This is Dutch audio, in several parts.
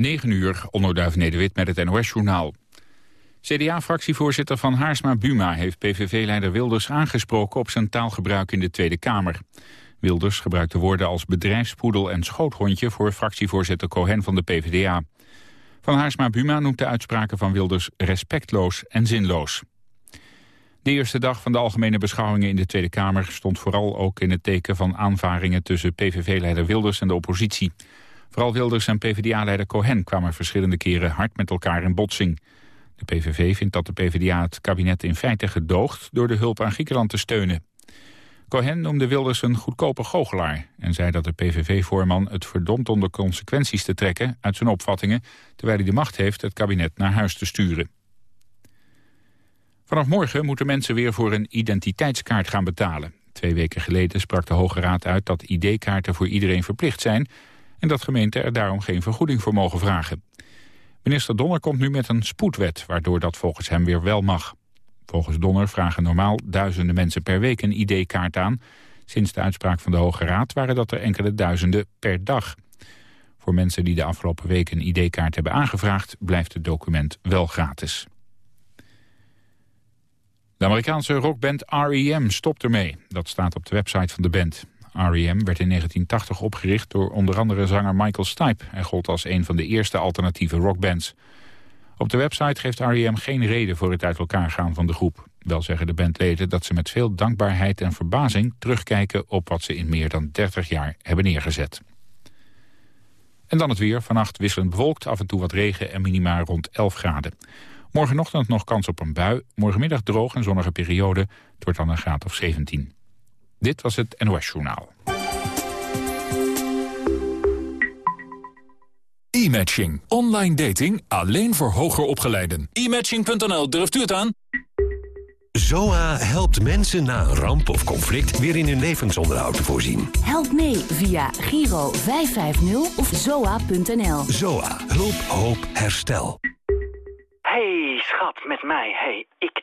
9 uur, onderduif Nederwit met het NOS-journaal. CDA-fractievoorzitter Van Haarsma Buma heeft PVV-leider Wilders aangesproken op zijn taalgebruik in de Tweede Kamer. Wilders gebruikte woorden als bedrijfspoedel en schoothondje voor fractievoorzitter Cohen van de PvdA. Van Haarsma Buma noemt de uitspraken van Wilders respectloos en zinloos. De eerste dag van de algemene beschouwingen in de Tweede Kamer stond vooral ook in het teken van aanvaringen tussen PVV-leider Wilders en de oppositie. Vooral Wilders en PvdA-leider Cohen kwamen verschillende keren hard met elkaar in botsing. De PVV vindt dat de PvdA het kabinet in feite gedoogt door de hulp aan Griekenland te steunen. Cohen noemde Wilders een goedkope goochelaar... en zei dat de PVV-voorman het verdomd om de consequenties te trekken... uit zijn opvattingen, terwijl hij de macht heeft het kabinet naar huis te sturen. Vanaf morgen moeten mensen weer voor een identiteitskaart gaan betalen. Twee weken geleden sprak de Hoge Raad uit dat ID-kaarten voor iedereen verplicht zijn... en dat gemeenten er daarom geen vergoeding voor mogen vragen. Minister Donner komt nu met een spoedwet, waardoor dat volgens hem weer wel mag. Volgens Donner vragen normaal duizenden mensen per week een ID-kaart aan. Sinds de uitspraak van de Hoge Raad waren dat er enkele duizenden per dag. Voor mensen die de afgelopen week een ID-kaart hebben aangevraagd... blijft het document wel gratis. De Amerikaanse rockband R.E.M. stopt ermee. Dat staat op de website van de band. R.E.M. werd in 1980 opgericht door onder andere zanger Michael Stipe... en gold als een van de eerste alternatieve rockbands. Op de website geeft R.E.M. geen reden voor het uit elkaar gaan van de groep. Wel zeggen de bandleden dat ze met veel dankbaarheid en verbazing... terugkijken op wat ze in meer dan 30 jaar hebben neergezet. En dan het weer. Vannacht wisselend bewolkt, af en toe wat regen en minima rond 11 graden. Morgenochtend nog kans op een bui. Morgenmiddag droog en zonnige periode. Het wordt dan een graad of 17. Dit was het NOS Journaal. E-matching. Online dating alleen voor hoger opgeleiden. E-matching.nl, durft u het aan? ZOA helpt mensen na een ramp of conflict weer in hun levensonderhoud te voorzien. Help mee via Giro 550 of zoa.nl. ZOA. Hulp, hoop, herstel. Hey, schat, met mij. Hey, ik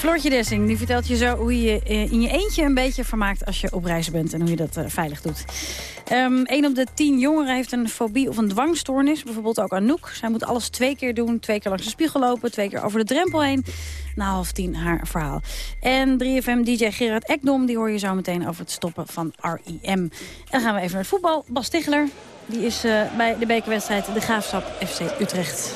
Floortje Dessing die vertelt je zo hoe je eh, in je eentje een beetje vermaakt als je op reis bent en hoe je dat eh, veilig doet. Ehm een op de tien jongeren heeft een fobie of een dwangstoornis. Bijvoorbeeld ook Anouk. Zij moet alles twee keer doen. Twee keer langs de spiegel lopen. Twee keer over de drempel heen. Na half tien haar verhaal. En 3FM-dj Gerard Ekdom. Die hoor je zo meteen over het stoppen van. En dan gaan we even naar het voetbal. Bas Ticheler. Die is eh, bij de bekerwedstrijd De Graafschap FC Utrecht.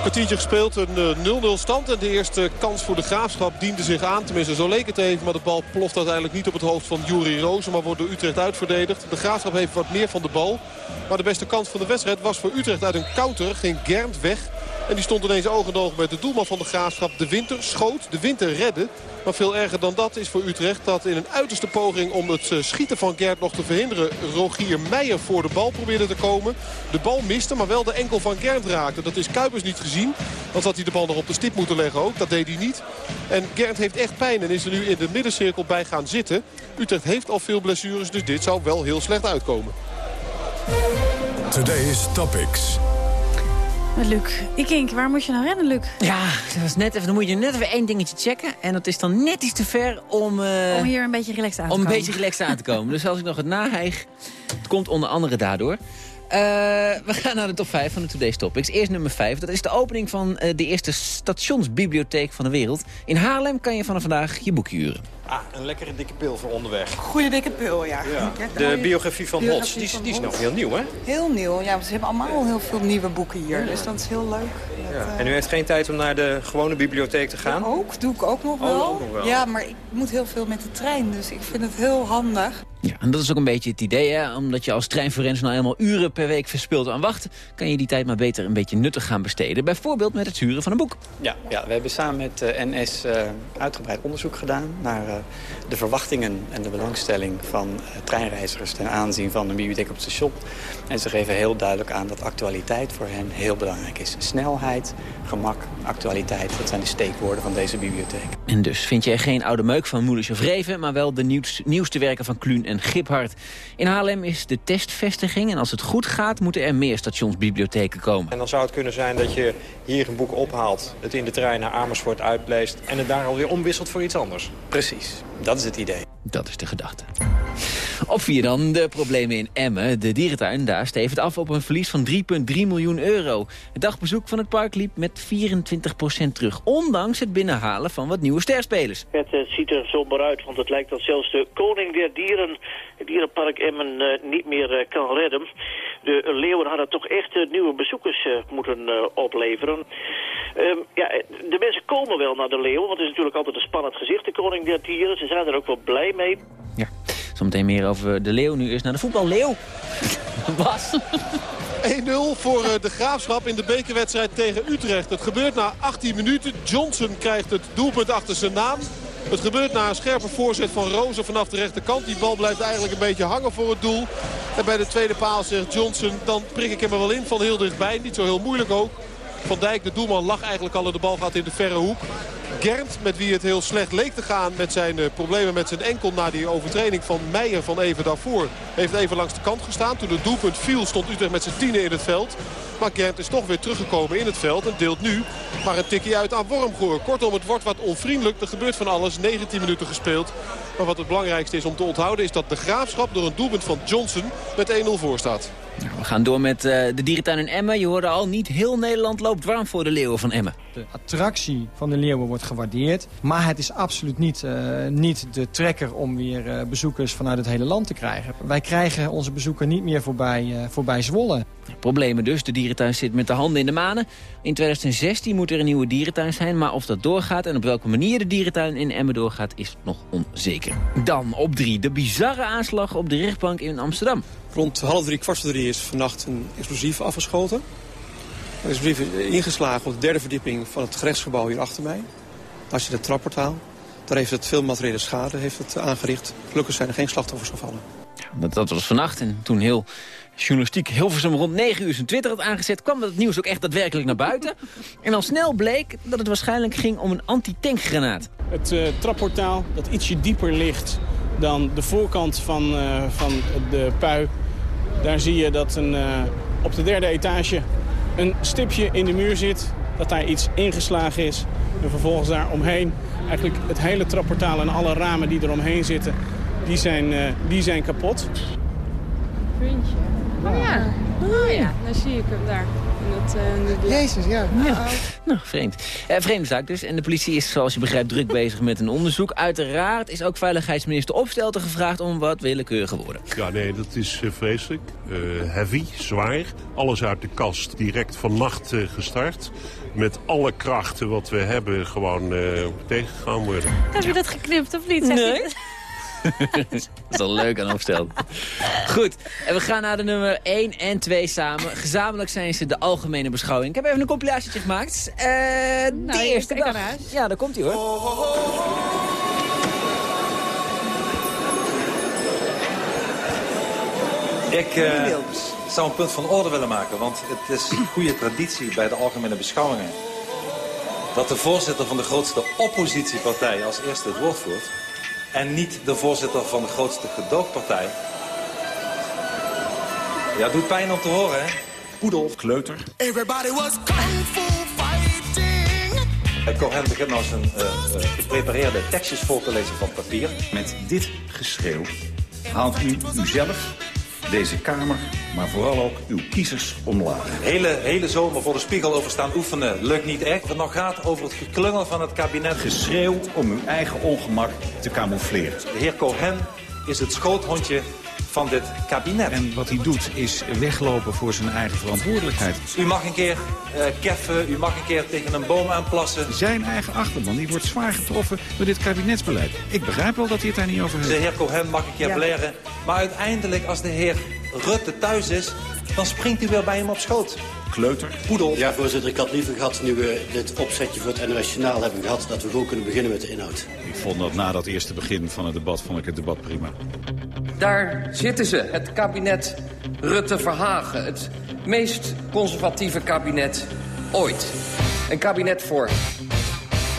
kwartiertje gespeeld, een eh, 0-0 stand. En de eerste kans voor de Graafschap diende zich aan. Tenminste, zo leek het even. Maar de bal ploft uiteindelijk niet op het hoofd van Juri Rozen. Maar wordt door Utrecht uitverdedigd. De Graafschap heeft wat meer van de bal. Maar de beste kans van de wedstrijd was voor Utrecht uit een counter. Ging Gernd weg. En die stond ineens oog in met de doelman van de Graafschap. De Winter schoot. De Winter redde. Maar veel erger dan dat is voor Utrecht dat in een uiterste poging om het eh, schieten van Gert nog te verhinderen... Rogier Meijer voor de bal probeerde te komen. De bal miste, maar wel de enkel van Gert raakte. Dat is Kuipers niet gezien. Want had hij de bal nog op de stip moeten leggen ook. Dat deed hij niet. En Gert heeft echt pijn en is er nu in de middencirkel bij gaan zitten. Utrecht heeft al veel blessures, dus dit zou wel heel slecht uitkomen. Today's Topics. Met Luc. Ikink, waar moet je nou rennen, Luc? Ja, dat was net even, dan moet je net even één dingetje checken. En dat is dan net iets te ver om... eh, Om hier een beetje relaxed aan te om een komen. beetje relaxed aan te komen. dus als ik nog het nahijg, het komt onder andere daardoor. Eh, we gaan naar de top 5 van de Today's Topics. Eerst nummer 5. Dat is de opening van eh, de eerste stationsbibliotheek van de wereld. In Haarlem kan je vanaf vandaag je boekje huren. Ah, een lekkere dikke pil voor onderweg. Goede dikke pil, ja. De biografie van Hots, die, is- die is nog heel nieuw, hè? Heel nieuw, ja. want Ze hebben allemaal heel veel nieuwe boeken hier. Dus dat is heel leuk. Ja. En u heeft geen tijd om naar de gewone bibliotheek te gaan? ook, doe ik ook nog Oh, wel. ook nog wel. Ja, maar ik moet heel veel met de trein, dus ik vind het heel handig. Ja, en dat is ook een beetje het idee, hè? omdat je als treinforens nou helemaal uren per week verspilt aan wachten, kan je die tijd maar beter een beetje nuttig gaan besteden. Bijvoorbeeld met het huren van een boek. Ja, ja we hebben samen met eh, NS eh, uitgebreid onderzoek gedaan naar eh, de verwachtingen en de belangstelling van eh, treinreizigers ten aanzien van een bibliotheek op het station. En ze geven heel duidelijk aan dat actualiteit voor hen heel belangrijk is. Snelheid, gemak, actualiteit, dat zijn de steekwoorden van deze bibliotheek. En dus vind je er geen oude meuk van Moeders of Reven... maar wel de nieuws, nieuwste werken van Kluun en Giphart. In Haarlem is de testvestiging en als het goed gaat... moeten er meer stationsbibliotheken komen. En dan zou het kunnen zijn dat je hier een boek ophaalt... het in de trein naar Amersfoort uitleest... en het daar alweer omwisselt voor iets anders. Precies, dat is het idee. Dat is de gedachte. Op vier dan de problemen in Emmen. De dierentuin daar stevend af op een verlies van 3,3 miljoen euro. Het dagbezoek van het park liep met 24% terug. Ondanks het binnenhalen van wat nieuwe sterspelers. Het eh, ziet er somber uit, want het lijkt dat zelfs de koning der dieren... het dierenpark Emmen eh, niet meer eh, kan redden. De leeuwen hadden toch echt nieuwe bezoekers moeten opleveren. Ehm, ja, de mensen komen wel naar de leeuwen, want het is natuurlijk altijd een spannend gezicht, de koning der dieren. Ze zijn er ook wel blij mee. Ja, zometeen meer over de leeuw. Nu eerst naar de voetballeeuw. Bas. 1-0 voor eh, de Graafschap in de bekerwedstrijd tegen Utrecht. Het gebeurt na 18 minuten. Johnson krijgt het doelpunt achter zijn naam. Het gebeurt na een scherpe voorzet van Rozen vanaf de rechterkant. Die bal blijft eigenlijk een beetje hangen voor het doel. En bij de tweede paal zegt Johnson, dan prik ik hem er wel in van heel dichtbij. Niet zo heel moeilijk ook. Van Dijk, de doelman, lag eigenlijk al en de bal gaat in de verre hoek. Gernt, met wie het heel slecht leek te gaan met zijn eh, problemen met zijn enkel... na die overtreding van Meijer van even daarvoor... heeft even langs de kant gestaan. Toen het doelpunt viel stond Utrecht met zijn tienen in het veld. Maar Gernt is toch weer teruggekomen in het veld en deelt nu maar een tikje uit aan Wormgoor. Kortom, het wordt wat onvriendelijk. Er gebeurt van alles. 19 minuten gespeeld. Maar wat het belangrijkste is om te onthouden... is dat de Graafschap door een doelpunt van Johnson met 1-0 voor staat. Nou, we gaan door met eh, de dierentuin in Emmen. Je hoorde al, niet heel Nederland loopt warm voor de leeuwen van Emmen. De attractie van de leeuwen wordt gewaardeerd. Maar het is absoluut niet, eh, niet de trekker om weer eh, bezoekers vanuit het hele land te krijgen. Wij krijgen onze bezoeker niet meer voorbij, eh, voorbij Zwolle. Problemen dus. De dierentuin zit met de handen in de manen. In 2016 moet er een nieuwe dierentuin zijn. Maar of dat doorgaat en op welke manier de dierentuin in Emmen doorgaat... is nog onzeker. Dan op drie. De bizarre aanslag op de rechtbank in Amsterdam. Rond half drie, kwart voor drie is vannacht een explosief afgeschoten. Een explosief is ingeslagen op de derde verdieping van het gerechtsgebouw hier achter mij. Als je het trapportaal. Daar heeft het veel materiële schade heeft het aangericht. Gelukkig zijn er geen slachtoffers gevallen. Dat, dat was vannacht en toen heel journalistiek Hilversum rond 9 uur zijn Twitter had aangezet... kwam dat nieuws ook echt daadwerkelijk naar buiten. En al snel bleek dat het waarschijnlijk ging om een anti-tankgranaat. Het uh, trapportaal dat ietsje dieper ligt dan de voorkant van, uh, van de pui. Daar zie je dat een, uh, op de derde etage een stipje in de muur zit. Dat daar iets ingeslagen is. En vervolgens daar omheen eigenlijk het hele trapportaal en alle ramen die er omheen zitten... die zijn, die zijn kapot. Puntje. Oh ja. Oh ja, dan zie ik hem daar. Dat, uh, Jezus, ja. ja. Nou, vreemd. Eh, vreemde zaak dus. En de politie is, zoals je begrijpt, druk bezig met een onderzoek. Uiteraard is ook veiligheidsminister Opstelten gevraagd om wat willekeurige woorden. Ja, nee, dat is uh, vreselijk. heavy, zwaar. Alles uit de kast. Direct vannacht gestart. Met alle krachten wat we hebben gewoon tegengegaan worden. Heb je dat geknipt of niet? Nee. dat is wel leuk aan opstel. Goed, en we gaan naar de nummer 1 en 2 samen. Gezamenlijk zijn ze de algemene beschouwing. Ik heb even een compilatie gemaakt. Uh, nou, de eerste dag. Ja, daar komt hij hoor. Ik uh, zou een punt van orde willen maken, want het is goede traditie bij de algemene beschouwingen dat de voorzitter van de grootste oppositiepartij als eerste het woord voert en niet de voorzitter van de grootste gedoogpartij. Ja, doet pijn om te horen, hè? Poedel, kleuter. Everybody was kung fu fighting. Cohen begint nou zijn uh, uh, geprepareerde tekstjes voor te lezen van papier. Met dit geschreeuw haalt u uzelf, deze Kamer, maar vooral ook uw kiezers omlaag. Hele, hele zomer voor de spiegel over staan oefenen lukt niet echt. Het nog gaat over het geklungel van het kabinet. Geschreeuw om uw eigen ongemak te camoufleren. De heer Cohen is het schoothondje van dit kabinet. En wat hij doet is weglopen voor zijn eigen verantwoordelijkheid. U mag een keer uh, keffen, u mag een keer tegen een boom aanplassen. Zijn eigen achterban die wordt zwaar getroffen door dit kabinetsbeleid. Ik begrijp wel dat hij het daar niet over heeft. De heer Cohen mag een keer ja. Maar uiteindelijk, als de heer Rutte thuis is, dan springt u weer bij hem op schoot. Kleuter. Poedel. Ja, voorzitter, ik had liever gehad, nu we dit opzetje voor het NOS Journaal hebben gehad... dat we gewoon kunnen beginnen met de inhoud. Ik vond dat na dat eerste begin van het debat, vond ik het debat prima. Daar zitten ze, het kabinet Rutte-Verhagen. Het meest conservatieve kabinet ooit. Een kabinet voor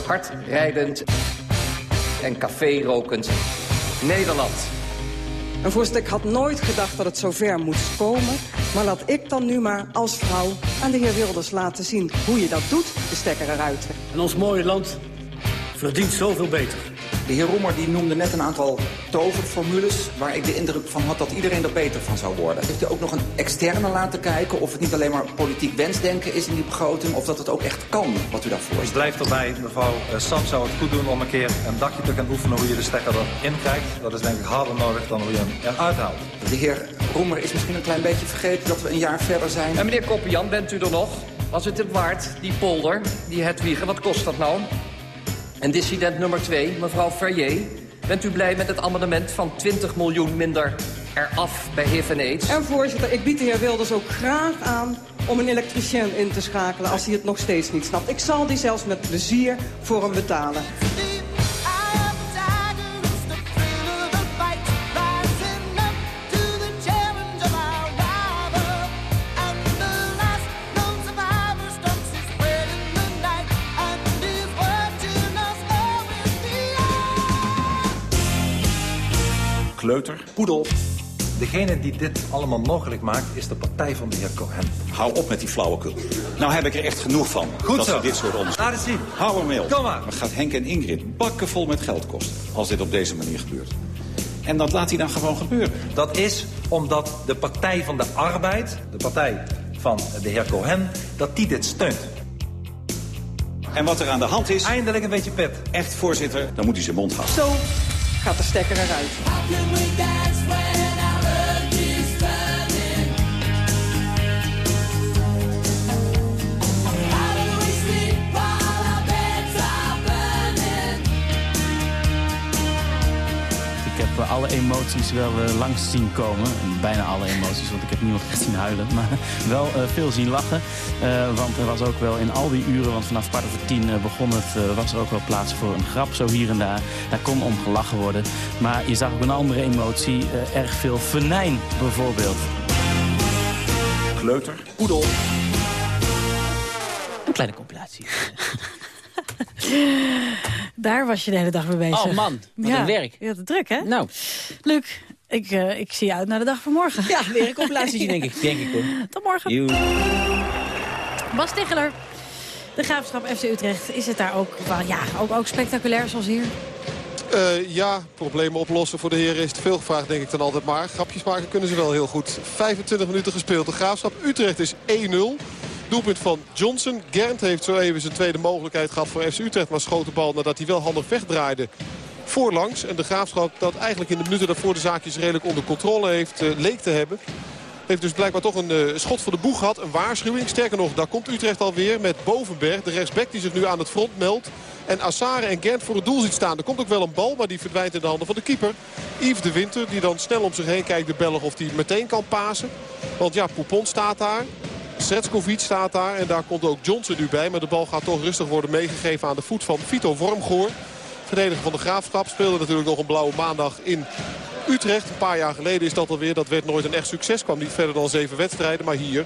hardrijdend en café-rokend Nederland. En voorzitter, ik had nooit gedacht dat het zover moest komen. Maar laat ik dan nu maar als vrouw aan de heer Wilders laten zien hoe je dat doet, de stekker eruit. En ons mooie land verdient zoveel beter. De heer Roemer die noemde net een aantal toverformules... waar ik de indruk van had dat iedereen er beter van zou worden. Heeft u ook nog een externe laten kijken of het niet alleen maar politiek wensdenken is in die begroting... of dat het ook echt kan, wat u daarvoor Het blijft erbij, mevrouw Sam zou het goed doen om een keer een dagje te gaan oefenen... hoe je de stekker erin krijgt. Dat is denk ik harder nodig dan hoe je hem eruit haalt. De heer Roemer is misschien een klein beetje vergeten dat we een jaar verder zijn. En meneer Koppian, bent u er nog? Was het het waard, die polder, die Hedwige, wat kost dat nou? En dissident nummer 2, mevrouw Ferrier. Bent u blij met het amendement van 20 miljoen minder eraf bij HIV en AIDS? En voorzitter, ik bied de heer Wilders ook graag aan om een elektricien in te schakelen als hij het nog steeds niet snapt. Ik zal die zelfs met plezier voor hem betalen. Kleuter. Poedel. Degene die dit allemaal mogelijk maakt, is de partij van de heer Cohen. Hou op met die flauwekul. Nou heb ik er echt genoeg van. Goed dat zo. we dit soort onderzoek... Laat het zien. Hou hem mee op. Kom maar. Dan gaat Henk en Ingrid bakken vol met geld kosten. Als dit op deze manier gebeurt. En dat laat hij dan gewoon gebeuren. Dat is omdat de Partij van de Arbeid, de partij van de heer Cohen, dat die dit steunt. En wat er aan de hand is... Eindelijk een beetje pet. Echt, voorzitter, dan moet hij zijn mond houden. Zo gaat de stekker eruit. Alle emoties wel uh, langs zien komen. Bijna alle emoties, want ik heb niemand echt zien huilen. Maar wel uh, veel zien lachen. Uh, want er was ook wel in al die uren, want vanaf kwart over tien begon het... was er ook wel plaats voor een grap zo hier en daar. Daar kon om gelachen worden. Maar je zag ook een andere emotie. erg veel venijn bijvoorbeeld. Kleuter. Poedel. Een kleine compilatie. Daar was je de hele dag mee bezig. Oh man, wat ja, een werk. Je had het druk, hè? Nou. Luc, ik, uh, ik zie je uit naar de dag van morgen. Ja, weer een compilatie, denk ik. Denk ik hoor. Tot morgen. You. Bas Ticheler, de Graafschap FC Utrecht. Is het daar ook, well, ja, ook, ook spectaculair zoals hier? Uh, ja, problemen oplossen voor de heren is te veel gevraagd denk ik dan altijd maar. Grapjes maken kunnen ze wel heel goed. 25 minuten gespeeld. De Graafschap Utrecht is 1-0. Doelpunt van Johnson. Gernt heeft zo even zijn tweede mogelijkheid gehad voor FC Utrecht. Maar schoot de bal nadat hij wel handig wegdraaide voorlangs. En de Graafschap dat eigenlijk in de minuten daarvoor de zaakjes redelijk onder controle heeft, uh, leek te hebben. Heeft dus blijkbaar toch een uh, schot voor de boeg gehad. Een waarschuwing. Sterker nog, daar komt Utrecht alweer met Bovenberg. De rechtsback die zich nu aan het front meldt. En Assare en Gent voor het doel ziet staan. Er komt ook wel een bal, maar die verdwijnt in de handen van de keeper. Yves de Winter, die dan snel om zich heen kijkt, de Belg, of hij meteen kan pasen. Want ja, Poupon staat daar. Sretskovic staat daar en daar komt ook Johnson nu bij. Maar de bal gaat toch rustig worden meegegeven aan de voet van Vito Wormgoor. Verdediger van de Graafschap speelde natuurlijk nog een blauwe maandag in Utrecht. Een paar jaar geleden is dat alweer. Dat werd nooit een echt succes. Kwam niet verder dan zeven wedstrijden. Maar hier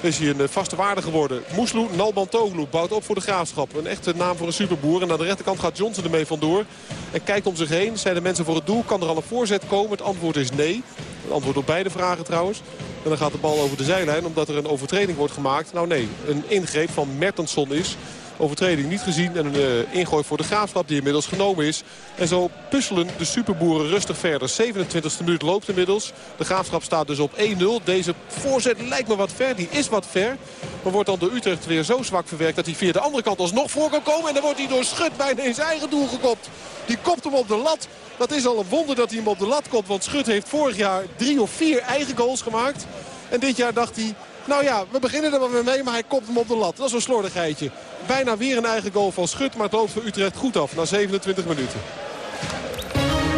is hij een vaste waarde geworden. Moeslu Nalbantoglu bouwt op voor de Graafschap. Een echte naam voor een superboer. En aan de rechterkant gaat Johnson ermee vandoor. En kijkt om zich heen. Zijn de mensen voor het doel? Kan er al een voorzet komen? Het antwoord is nee. Het antwoord op beide vragen trouwens. En dan gaat de bal over de zijlijn omdat er een overtreding wordt gemaakt. Nou nee, een ingreep van Mertensson is. Overtreding niet gezien en een ingooi voor de Graafschap die inmiddels genomen is. En zo puzzelen de superboeren rustig verder. 27e minuut loopt inmiddels. De Graafschap staat dus op 1-0. Deze voorzet lijkt me wat ver. Die is wat ver. Maar wordt dan door Utrecht weer zo zwak verwerkt dat hij via de andere kant alsnog voor kan komen. En dan wordt hij door Schut bijna in zijn eigen doel gekopt. Die kopt hem op de lat. Dat is al een wonder dat hij hem op de lat komt. Want Schut heeft vorig jaar drie of vier eigen goals gemaakt. En dit jaar dacht hij, nou ja, we beginnen er maar mee, maar hij kopt hem op de lat. Dat is een slordigheidje. Bijna weer een eigen goal van Schut, maar het loopt voor Utrecht goed af na 27 minuten.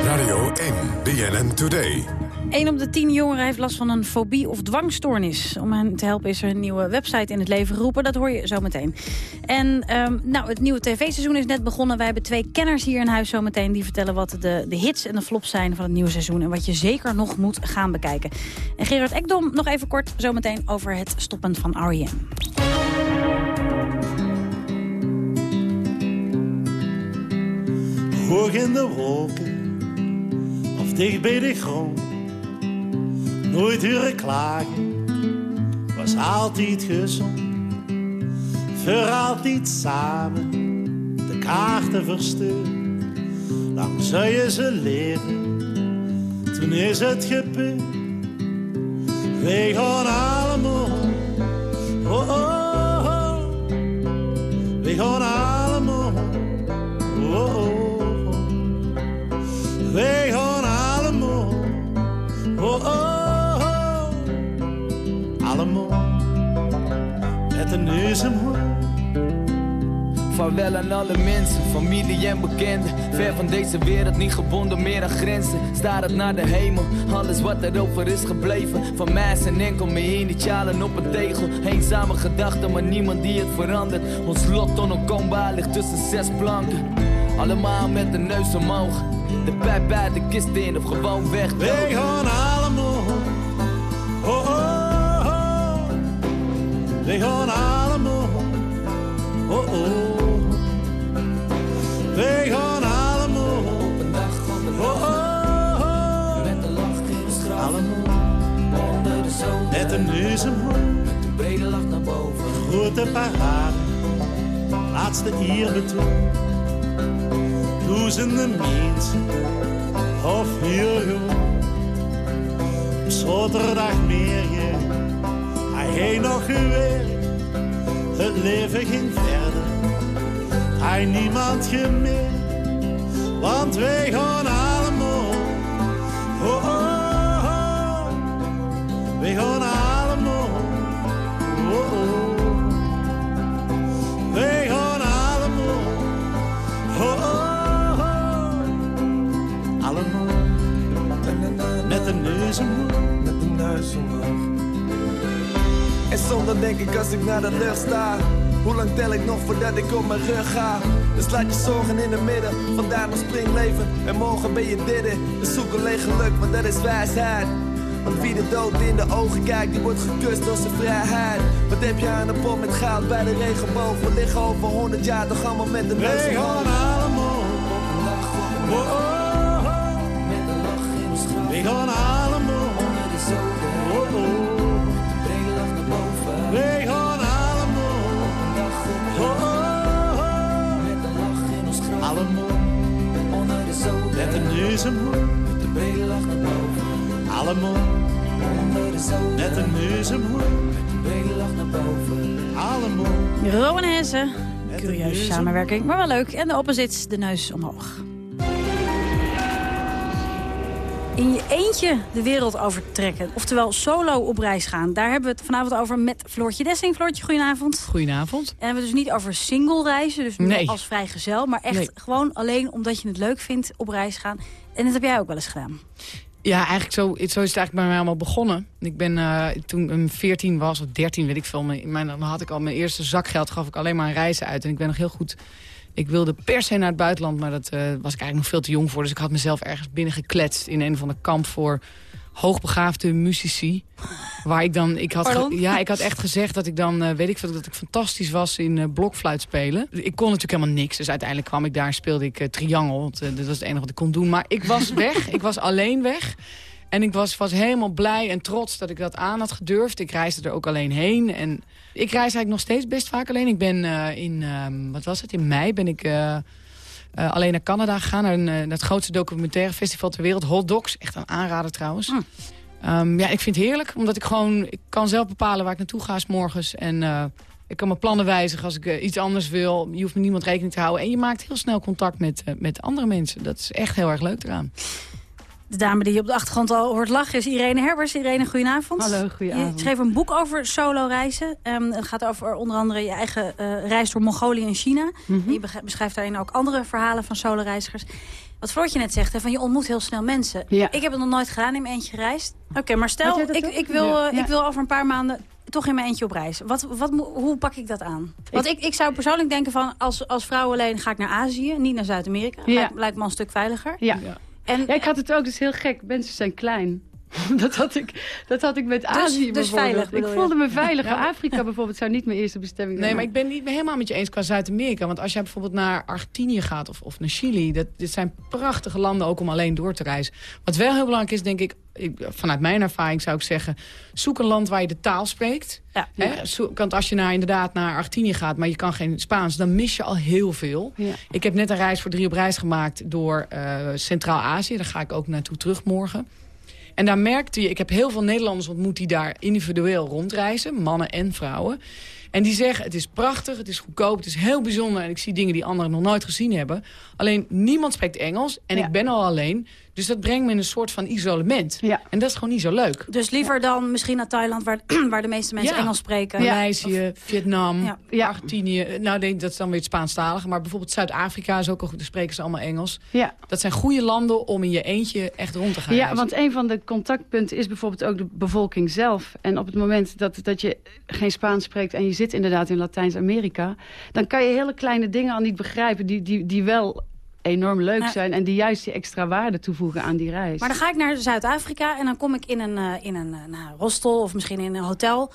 Radio 1, BNN Today. Een op de tien jongeren heeft last van een fobie of dwangstoornis. Om hen te helpen is er een nieuwe website in het leven geroepen. Dat hoor je zo meteen. En um, nou, het nieuwe tv-seizoen is net begonnen. Wij hebben twee kenners hier in huis zo meteen. Die vertellen wat de, de hits en de flops zijn van het nieuwe seizoen. En wat je zeker nog moet gaan bekijken. En Gerard Ekdom nog even kort zo meteen over het stoppen van R.E.M. Hoog in de wolken, of dicht bij de grond nooit horen klagen, was altijd gezond. Voor altijd samen de kaarten versturen, lang zou je ze leren. Toen is het gebeurd, wij gaan allemaal, oh oh oh, allemaal, omhoog. Vaarwel aan alle mensen, familie en bekenden. Ver van deze wereld, niet gebonden meer aan grenzen. Staar het naar de hemel, alles wat erover is gebleven. Van mij zijn enkel mijn initialen op een tegel. Eenzame gedachten, maar niemand die het verandert. Ons lot onontkoombaar ligt tussen zes planken. Allemaal met de neus omhoog. De pijp bij de kist in of gewoon weg. Wij gaan allemaal. We gaan allemaal, oh oh. We gaan allemaal, op een dag van de oh oh. Met de lach in de straat, allemaal onder de zon. Met een neus omhoog, met een brede lach naar boven. Grote parade, laatste hier betoon. Duizenden mensen, of hier gewoon. Op zaterdag nog gewerkt, het leven ging verder. Hij niemand gemerkt, want wij gaan allemaal. Oh, oh, oh. wij gaan allemaal. Oh, oh. Wij gaan allemaal. Oh, oh, oh. Allemaal. Met de neus omhoog. Met de neus omhoog. Zonder denk ik als ik naar de lucht sta. Hoe lang tel ik nog voordat ik op mijn rug ga? Dus laat je zorgen in het midden. Vandaar nog springleven. En morgen ben je dit Dus zoek alleen geluk, want dat is wijsheid. Want wie de dood in de ogen kijkt, die wordt gekust door zijn vrijheid. Wat heb je aan een pot met goud bij de regenboog? We liggen over honderd jaar toch allemaal met de neus Wij Met een. Met de brede lach naar boven. Allemaal. Onder de zoden. Met een de brede lach naar boven. Allemaal. Rowan Hessen. Curieuze samenwerking, maar wel leuk. En de opposites, de neus omhoog. In je eentje de wereld overtrekken. Oftewel solo op reis gaan. Daar hebben we het vanavond over met Floortje Dessing. Floortje, goedenavond. Goedenavond. En we hebben het dus niet over single reizen, dus niet Nee. als vrijgezel. Maar echt Nee. gewoon alleen omdat je het leuk vindt op reis gaan. En dat heb jij ook wel eens gedaan. Ja, eigenlijk zo, zo is het eigenlijk bij mij allemaal begonnen. Ik ben eh, toen ik 14 was, of 13 weet ik veel, mijn- dan had ik al mijn eerste zakgeld, gaf ik alleen maar aan reizen uit. En ik ben nog heel goed, ik wilde per se naar het buitenland, maar dat eh, was ik eigenlijk nog veel te jong voor. Dus ik had mezelf ergens binnengekletst in een van de kamp voor hoogbegaafde muzici. Waar ik dan, ik had, ja, ik had echt gezegd dat ik dan, eh, weet ik veel, dat ik fantastisch was in eh, blokfluit spelen. Ik kon natuurlijk helemaal niks, dus uiteindelijk kwam ik daar en speelde ik triangel. Want, dat was het enige wat ik kon doen. Maar ik was weg, ik was alleen weg. En ik was, was helemaal blij en trots dat ik dat aan had gedurfd. Ik reisde er ook alleen heen. En ik reis eigenlijk nog steeds best vaak alleen. Ik ben uh, in, uh, wat was het, in mei ben ik... Uh, uh, alleen naar Canada gegaan, naar, een, naar, het grootste documentaire festival ter wereld, Hot Docs. Echt een aanrader trouwens. Mm. Um, ja, ik vind het heerlijk, omdat ik gewoon... Ik kan zelf bepalen waar ik naartoe ga s morgens. En uh, ik kan mijn plannen wijzigen als ik uh, iets anders wil. Je hoeft met niemand rekening te houden. En je maakt heel snel contact met, uh, met andere mensen. Dat is echt heel erg leuk eraan. De dame die je op de achtergrond al hoort lachen is Irene Herbers. Irene, goedenavond. Hallo, goedenavond. Je schreef een boek over solo reizen. Um, het gaat over onder andere je eigen uh, reis door Mongolië en China. Mm -hmm. Je beschrijft daarin ook andere verhalen van solo reizigers. Wat Floortje net zegt, hè, van je ontmoet heel snel mensen. Ja. Ik heb het nog nooit gedaan, in mijn eentje gereisd. Oké, okay, maar stel, ik, ik, wil, ja. uh, ik wil over een paar maanden toch in mijn eentje op reis. Wat, wat, hoe pak ik dat aan? Want ik, ik zou persoonlijk denken van, als, als vrouw alleen ga ik naar Azië, niet naar Zuid-Amerika. Ja. Lijkt, lijkt me een stuk veiliger. Ja. En, ja, ik had het ook, dus heel gek. Mensen zijn klein. dat, had ik, dat had ik met dus, Azië dus veilig, Ik voelde me veilig. ja. Afrika bijvoorbeeld zou niet mijn eerste bestemming zijn. Nee, maar ik ben het niet helemaal met je eens qua Zuid-Amerika. Want als jij bijvoorbeeld naar Argentinië gaat of, of naar Chili... Dat, dit zijn prachtige landen ook om alleen door te reizen. Wat wel heel belangrijk is, denk ik... Ik, vanuit mijn ervaring zou ik zeggen... zoek een land waar je de taal spreekt. Ja. Hè? Want als je naar, inderdaad naar Argentinië gaat... maar je kan geen Spaans, dan mis je al heel veel. Ja. Ik heb net een reis voor drie op reis gemaakt... door uh, Centraal-Azië. Daar ga ik ook naartoe terug morgen. En daar merkte je, ik heb heel veel Nederlanders ontmoet... die daar individueel rondreizen, mannen en vrouwen. En die zeggen, het is prachtig, het is goedkoop, het is heel bijzonder... en ik zie dingen die anderen nog nooit gezien hebben. Alleen, niemand spreekt Engels en Ja. ik ben al alleen. Dus dat brengt me in een soort van isolement. Ja. En dat is gewoon niet zo leuk. Dus liever dan misschien naar Thailand, waar, waar de meeste mensen Ja. Engels spreken. Maleisië, Vietnam. Argentinië. Nou, nee, dat is dan weer het Spaanstalige. Maar bijvoorbeeld Zuid-Afrika is ook al goed. Daar spreken ze allemaal Engels. Ja. Dat zijn goede landen om in je eentje echt rond te gaan Ja, reizen. want een van de contactpunten is bijvoorbeeld ook de bevolking zelf. En op het moment dat, dat je geen Spaans spreekt en je zit inderdaad in Latijns-Amerika... dan kan je hele kleine dingen al niet begrijpen die, die, die wel enorm leuk zijn... en die juist die extra waarde toevoegen aan die reis. Maar dan ga ik naar Zuid-Afrika en dan kom ik in een, eh, in een eh, nou, hostel of misschien in een hotel.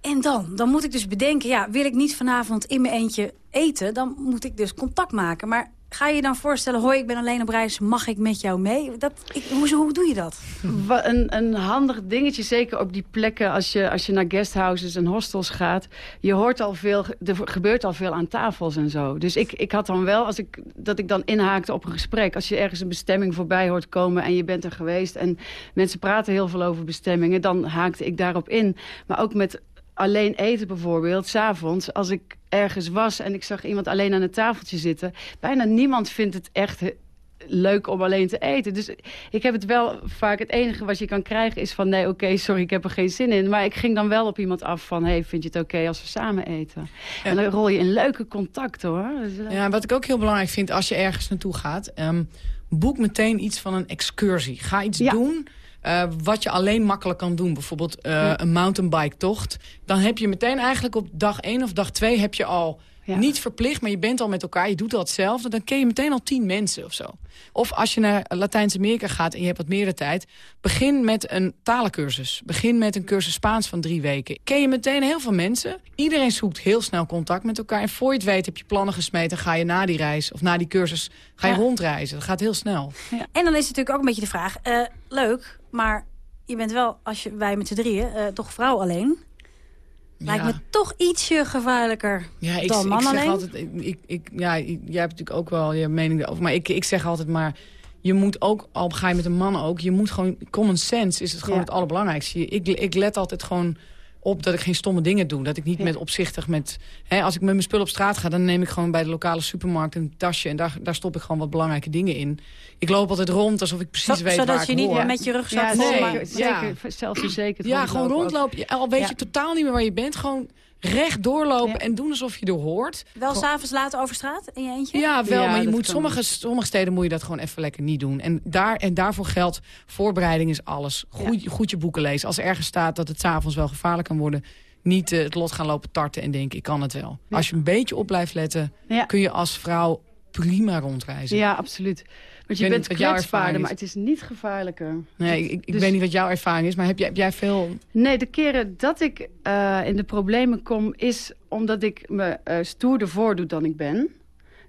En dan? Dan moet ik dus bedenken, ja, wil ik niet vanavond in mijn eentje eten... dan moet ik dus contact maken. Maar ga je dan voorstellen, hoi, ik ben alleen op reis, mag ik met jou mee? Dat, ik, hoe, hoe doe je dat? Een, een handig dingetje, zeker op die plekken als je, als je naar guesthouses en hostels gaat. Je hoort al veel, er gebeurt al veel aan tafels en zo. Dus ik, ik had dan wel, als ik, dat ik dan inhaakte op een gesprek. Als je ergens een bestemming voorbij hoort komen en je bent er geweest... en mensen praten heel veel over bestemmingen, dan haakte ik daarop in. Maar ook met alleen eten bijvoorbeeld, s'avonds, als ik ergens was en ik zag iemand alleen aan een tafeltje zitten. Bijna niemand vindt het echt leuk om alleen te eten. Dus ik heb het wel vaak, het enige wat je kan krijgen is van... nee, oké, sorry, ik heb er geen zin in. Maar ik ging dan wel op iemand af van... hey, vind je het oké als we samen eten? En dan rol je in leuke contacten, hoor. Dus, eh, Ja, wat ik ook heel belangrijk vind als je ergens naartoe gaat... ehm, boek meteen iets van een excursie. Ga iets Ja. doen eh, wat je alleen makkelijk kan doen. Bijvoorbeeld eh, Ja. een mountainbike tocht. Dan heb je meteen eigenlijk op dag 1 of dag 2 heb je al... Ja. Niet verplicht, maar je bent al met elkaar. Je doet al hetzelfde. Dan ken je meteen al tien mensen of zo. Of als je naar Latijns-Amerika gaat en je hebt wat meer tijd... begin met een talencursus. Begin met een cursus Spaans van drie weken. Ken je meteen heel veel mensen. Iedereen zoekt heel snel contact met elkaar. En voor je het weet heb je plannen gesmeten. Ga je na die reis of na die cursus ga je Ja. rondreizen. Dat gaat heel snel. En dan is natuurlijk ook een beetje de vraag, eh, leuk, maar je bent wel, als je, wij met z'n drieën, eh, toch vrouw alleen... Lijkt Ja. me toch ietsje gevaarlijker Ja, ik, dan ik man zeg alleen. altijd... Ik, ik, ik- ja, ik- jij hebt natuurlijk ook wel je mening erover. Maar ik, ik zeg altijd maar... Je moet ook, al ga je met een man ook... Je moet gewoon... Common sense is het gewoon Ja. het allerbelangrijkste. Ik, ik let altijd gewoon op dat ik geen stomme dingen doe. Dat ik niet Ja. met opzichtig met... Hè, als ik met mijn spul op straat ga... dan neem ik gewoon bij de lokale supermarkt een tasje... en daar, daar stop ik gewoon wat belangrijke dingen in. Ik loop altijd rond alsof ik precies Zo- weet zodat waar ik je niet hoor. met je rugzak ja, vol... nee. maar- zeker, ja. zeker zelfverzekerd. Ja, gewoon rondlopen. Al weet Ja. je totaal niet meer waar je bent. Gewoon recht doorlopen Ja. en doen alsof je er hoort. Wel s'avonds laten over straat in je eentje? Ja, wel, Ja, maar je moet sommige, sommige steden moet je dat gewoon even lekker niet doen. En, daar, en daarvoor geldt, voorbereiding is alles. Goed, goed je boeken lezen. Als er ergens staat dat het s'avonds wel gevaarlijk kan worden... niet eh, het lot gaan lopen tarten en denken, ik kan het wel. Ja. Als je een beetje op blijft letten, Ja. kun je als vrouw prima rondreizen. Ja, absoluut. Want je bent kwetsbaarder, maar het is niet gevaarlijker. Nee, ik, ik Dus- weet niet wat jouw ervaring is, maar heb jij, heb jij veel... Nee, de keren dat ik eh, in de problemen kom... is omdat ik me eh stoerder voordoe dan ik ben.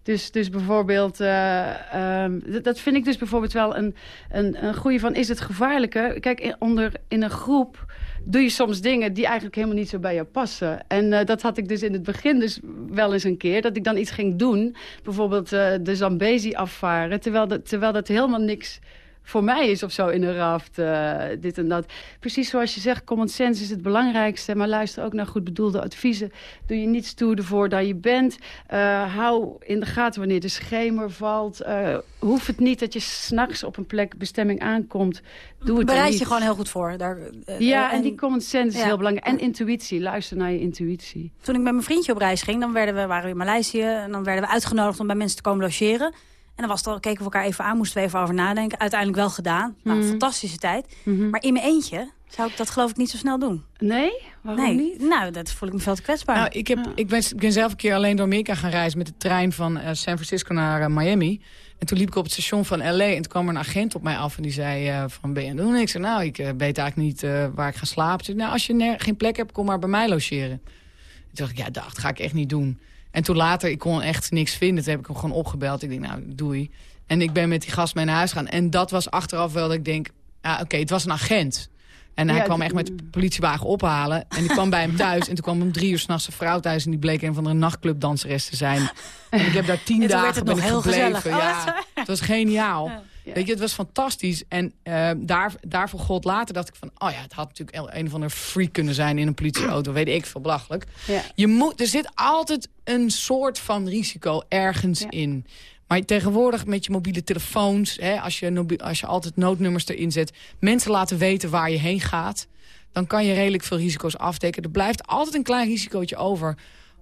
Dus, dus bijvoorbeeld, eh, ehm, dat- dat vind ik dus bijvoorbeeld wel een, een, een goede van, is het gevaarlijke? Kijk, in, onder, in een groep doe je soms dingen die eigenlijk helemaal niet zo bij je passen. En eh, dat had ik dus in het begin dus wel eens een keer, dat ik dan iets ging doen. Bijvoorbeeld eh, de Zambezi afvaren, terwijl terwijl dat helemaal niks voor mij is of zo in een raft, eh, dit en dat. Precies zoals je zegt, common sense is het belangrijkste. Maar luister ook naar goed bedoelde adviezen. Doe je niet stoerder voor dan je bent. Eh, hou in de gaten wanneer de schemer valt. Uh, hoeft het niet dat je s'nachts op een plek bestemming aankomt. Doe het Bereid niet. je gewoon heel goed voor. Daar, eh, Ja, eh, en die common sense is heel belangrijk. En intuïtie. Luister naar je intuïtie. Toen ik met mijn vriendje op reis ging, dan werden we, waren we in Maleisië... en dan werden we uitgenodigd om bij mensen te komen logeren. En dan was het al, keken we elkaar even aan, moesten we even over nadenken. Uiteindelijk wel gedaan. Nou, Mhm. fantastische tijd. Maar in mijn eentje zou ik dat geloof ik niet zo snel doen. Nee? Waarom nee. niet? Nou, dat voel ik me veel te kwetsbaar. Nou, ik, heb, ik, ben, ik ben zelf een keer alleen door Amerika gaan reizen... met de trein van eh, San Francisco naar eh, Miami. En toen liep ik op het station van L.A. en toen kwam er een agent op mij af... en die zei eh, van, ben je aan het doen? Ik zei, nou, ik eh, weet eigenlijk niet eh, waar ik ga slapen. Zei, nou, als je geen plek hebt, kom maar bij mij logeren. Toen dacht ik, ja, dat ga ik echt niet doen. En toen later, ik kon echt niks vinden. Toen heb ik hem gewoon opgebeld. Ik denk, nou, doei. En ik ben met die gast mee naar huis gegaan. En dat was achteraf wel dat ik denk, ja, oké, het was een agent... En hij Ja, kwam echt met de politiewagen ophalen. En die kwam bij hem thuis. En toen kwam om drie uur s'nachts een vrouw thuis. En die bleek een van de nachtclubdanseres te zijn. En ik heb daar tien dagen ben ik heel gebleven. gezellig. Oh, ja, het was geniaal. Ja. Weet je, het was fantastisch. En eh, daar, daarvoor god later dacht ik van... oh ja, het had natuurlijk een- een of ander freak kunnen zijn in een politieauto. Weet ik veel, belachelijk. Ja. Je moet, er zit altijd een soort van risico ergens in. Maar tegenwoordig met je mobiele telefoons... Hè, als, je, als je altijd noodnummers erin zet... mensen laten weten waar je heen gaat... dan kan je redelijk veel risico's afdekken. Er blijft altijd een klein risicootje over...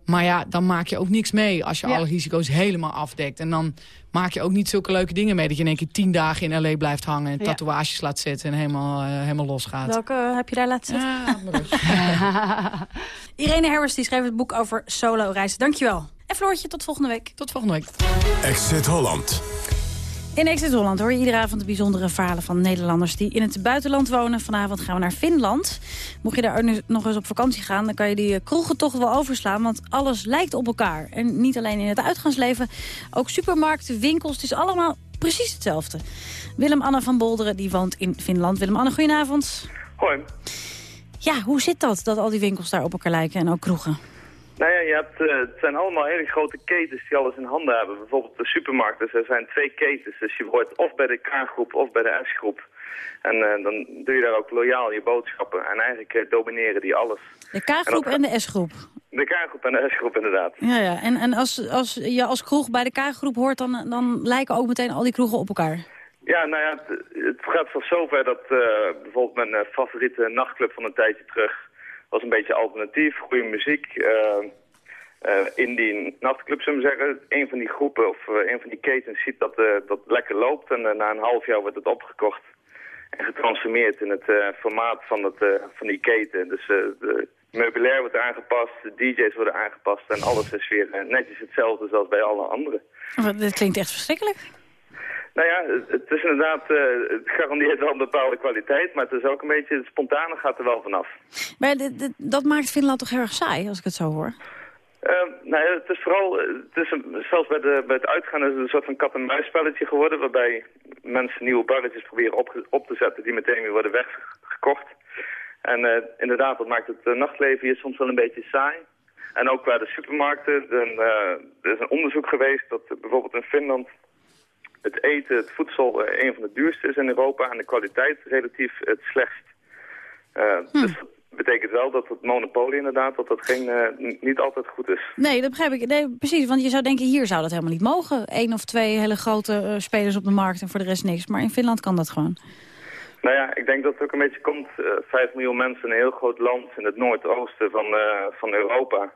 Maar ja, dan maak je ook niks mee als je Ja. alle risico's helemaal afdekt. En dan maak je ook niet zulke leuke dingen mee... dat je in één keer tien dagen in L.A. blijft hangen... en Ja. tatoeages laat zetten en helemaal, eh, helemaal losgaat. Welke eh, heb je daar laten zitten? Irene Harris die schreef het boek over solo reizen. Dankjewel. En Floortje, tot volgende week. Tot volgende week. Exit Holland. In Exit Holland hoor je iedere avond de bijzondere verhalen van Nederlanders die in het buitenland wonen. Vanavond gaan we naar Finland. Mocht je daar nog eens op vakantie gaan, dan kan je die eh, kroegen toch wel overslaan. Want alles lijkt op elkaar. En niet alleen in het uitgaansleven, ook supermarkten, winkels. Het is allemaal precies hetzelfde. Willem-Anne van Bolderen, die woont in Finland. Willem-Anne, goedenavond. Hoi. Ja, hoe zit dat, dat al die winkels daar op elkaar lijken en ook kroegen? Nou ja, je hebt, eh, het zijn allemaal hele grote ketens die alles in handen hebben. Bijvoorbeeld de supermarkten, er zijn twee ketens. Dus je wordt of bij de K-groep of bij de S-groep. En eh, dan doe je daar ook loyaal je boodschappen. En eigenlijk eh, domineren die alles. De K-groep en de S-groep. De K-groep en de S-groep inderdaad. Ja, ja. En, en als, als je als kroeg bij de K-groep hoort, dan, dan lijken ook meteen al die kroegen op elkaar. Ja, nou ja, het, het gaat zelfs zover dat bijvoorbeeld mijn favoriete nachtclub van een tijdje terug was een beetje alternatief, goede muziek. eh eh, in die nachtclub, zullen we zeggen, een van die groepen of eh, een van die ketens ziet dat, eh, dat lekker loopt en na een half jaar wordt het opgekocht en getransformeerd in het formaat van, het, van die keten. Dus de meubilair wordt aangepast, de DJ's worden aangepast en alles is weer netjes hetzelfde zoals bij alle anderen. Maar Dit klinkt echt verschrikkelijk. Nou ja, het- is inderdaad, eh, het garandeert wel een bepaalde kwaliteit, maar het is ook een beetje, het spontane gaat er wel vanaf. Maar dit- dit- dat maakt Finland toch heel erg saai, als ik het zo hoor? Eh, nou ja, het is vooral, het is een, zelfs bij, de, bij het uitgaan is het een soort van kat-en-muisspelletje geworden, waarbij mensen nieuwe barretjes proberen op, op te zetten die meteen weer worden weggekocht. En eh, inderdaad, dat maakt het eh, nachtleven hier soms wel een beetje saai. En ook bij de supermarkten, er is een onderzoek geweest dat bijvoorbeeld in Finland het eten, het voedsel, eh, een van de duurste is in Europa en de kwaliteit relatief het slechtst. Eh, Dus dat betekent wel dat het monopolie inderdaad, dat dat geen, eh, niet altijd goed is. Nee, dat begrijp ik. Nee, precies, want je zou denken, hier zou dat helemaal niet mogen. Eén of twee hele grote spelers op de markt en voor de rest niks. Maar in Finland kan dat gewoon. Nou ja, ik denk dat het ook een beetje komt. Vijf miljoen mensen in een heel groot land in het noordoosten van, van Europa.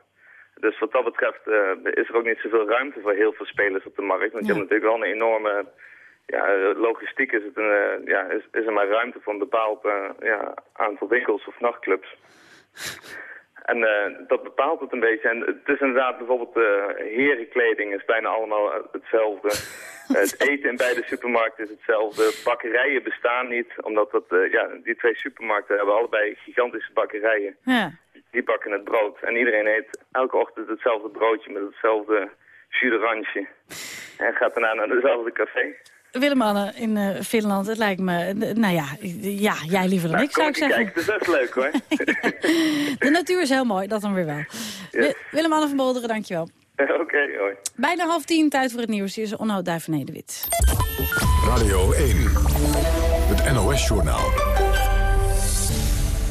Dus wat dat betreft eh, is er ook niet zoveel ruimte voor heel veel spelers op de markt. Want je hebt natuurlijk wel een enorme... Ja, logistiek is, het een, eh, ja, is, is er maar ruimte voor een bepaald eh, ja, aantal winkels of nachtclubs. En eh, dat bepaalt het een beetje. En het is inderdaad bijvoorbeeld eh herenkleding is bijna allemaal eh, hetzelfde. Het eten in beide supermarkten is hetzelfde. Bakkerijen bestaan niet, omdat dat, ja, die twee supermarkten hebben allebei gigantische bakkerijen. Ja. Die bakken het brood. En iedereen eet elke ochtend hetzelfde broodje met hetzelfde jus d'orange. En gaat daarna naar dezelfde café. Willem-Anne in eh, Finland, het lijkt me... nou ja, ja jij liever dan Nou, ik, zou ik zeggen. kijken, het is best leuk hoor. De natuur is heel mooi, dat dan weer wel. Willem-Anne van Bolderen, dankjewel. Oké, hoi. Bijna half tien, tijd voor het nieuws. Hier is Onno Duivenede-Wit. Radio 1. Het NOS-journaal.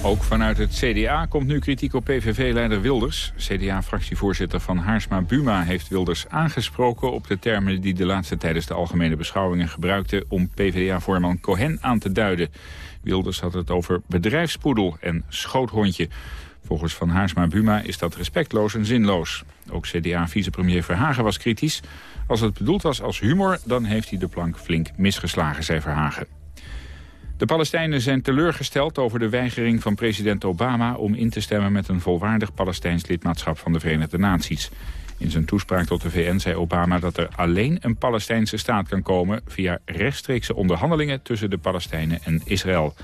Ook vanuit het CDA komt nu kritiek op PVV-leider Wilders. CDA-fractievoorzitter van Haarsma Buma heeft Wilders aangesproken... op de termen die de laatste tijdens de algemene beschouwingen gebruikte... om PvdA-voorman Cohen aan te duiden. Wilders had het over bedrijfspoedel en schoothondje. Volgens Van Haarsma Buma is dat respectloos en zinloos. Ook CDA-vicepremier Verhagen was kritisch. Als het bedoeld was als humor, dan heeft hij de plank flink misgeslagen, zei Verhagen. De Palestijnen zijn teleurgesteld over de weigering van president Obama... om in te stemmen met een volwaardig Palestijns lidmaatschap van de Verenigde Naties. In zijn toespraak tot de VN zei Obama dat er alleen een Palestijnse staat kan komen... via rechtstreekse onderhandelingen tussen de Palestijnen en Israël.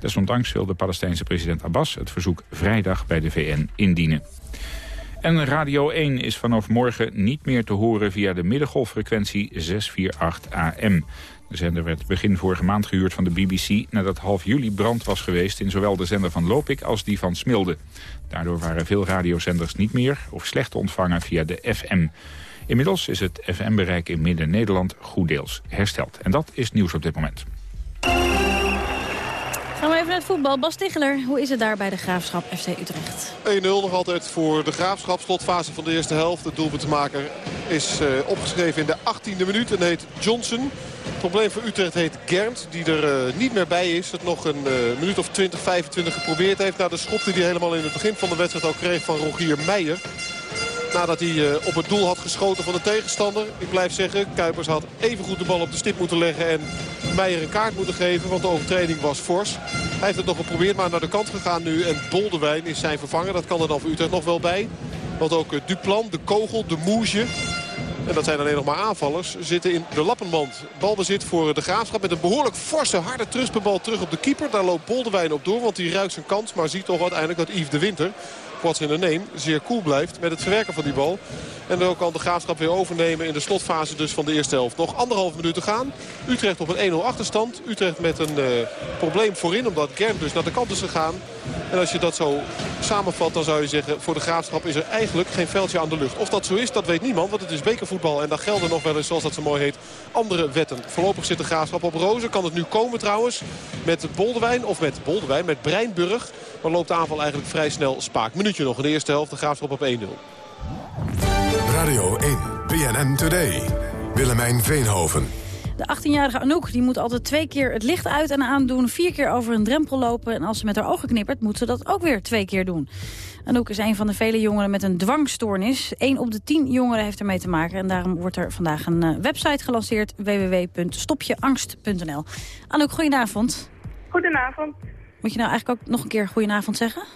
Desondanks wil de Palestijnse president Abbas het verzoek vrijdag bij de VN indienen. En Radio 1 is vanaf morgen niet meer te horen via de middengolffrequentie 648 AM. De zender werd begin vorige maand gehuurd van de BBC... nadat half juli brand was geweest in zowel de zender van Lopik als die van Smilde. Daardoor waren veel radiozenders niet meer of slecht ontvangen via de FM. Inmiddels is het FM-bereik in Midden-Nederland goed deels hersteld. En dat is nieuws op dit moment. Het voetbal. Bas Ticheler, hoe is het daar bij de Graafschap FC Utrecht? 1-0 nog altijd voor de Graafschap. Slotfase van de eerste helft. De doelpuntenmaker is eh, opgeschreven in de 18e minuut en heet Johnson. Het probleem voor Utrecht heet Gernt, die er eh, niet meer bij is. Het nog een eh, minuut of 20, 25 geprobeerd heeft. Na de schop die hij helemaal in het begin van de wedstrijd al kreeg van Rogier Meijer. Nadat hij eh, op het doel had geschoten van de tegenstander. Ik blijf zeggen, Kuipers had even goed de bal op de stip moeten leggen. En Meijer een kaart moeten geven, want de overtreding was fors. Hij heeft het nog geprobeerd, maar naar de kant gegaan nu. En Boldewijn is zijn vervanger. Dat kan er dan voor Utrecht nog wel bij. Want ook eh, Duplan, de Kogel, de Moesje... En dat zijn alleen nog maar aanvallers. Zitten in de lappenmand. Balbezit voor de Graafschap met een behoorlijk forse, harde trustbal terug op de keeper. Daar loopt Boldewijn op door, want die ruikt zijn kans. Maar ziet toch uiteindelijk dat Yves de Winter, what's in the name, zeer cool blijft met het verwerken van die bal. En dan kan de Graafschap weer overnemen in de slotfase dus van de eerste helft. Nog anderhalf minuut te gaan. Utrecht op een 1-0 achterstand. Utrecht met een eh, probleem voorin, omdat Gern dus naar de kant is gegaan. En als je dat zo samenvat, dan zou je zeggen... voor de Graafschap is er eigenlijk geen veldje aan de lucht. Of dat zo is, dat weet niemand, want het is bekervoetbal. En daar gelden nog wel eens, zoals dat zo mooi heet, andere wetten. Voorlopig zit de Graafschap op rozen. Kan het nu komen trouwens met Boldewijn, of met Boldewijn, met Breinburg. Maar loopt de aanval eigenlijk vrij snel spaak. Minuutje nog in de eerste helft, de Graafschap op 1-0. Radio 1, BNN Today. Willemijn Veenhoven. De 18-jarige Anouk die moet altijd twee keer het licht uit en aandoen... vier keer over een drempel lopen en als ze met haar ogen knippert... moet ze dat ook weer twee keer doen. Anouk is een van de vele jongeren met een dwangstoornis. Eén op de tien jongeren heeft ermee te maken... en daarom wordt er vandaag een eh, website gelanceerd... www.stopjeangst.nl. Anouk, goedenavond. Goedenavond. Moet je nou eigenlijk ook nog een keer goedenavond zeggen?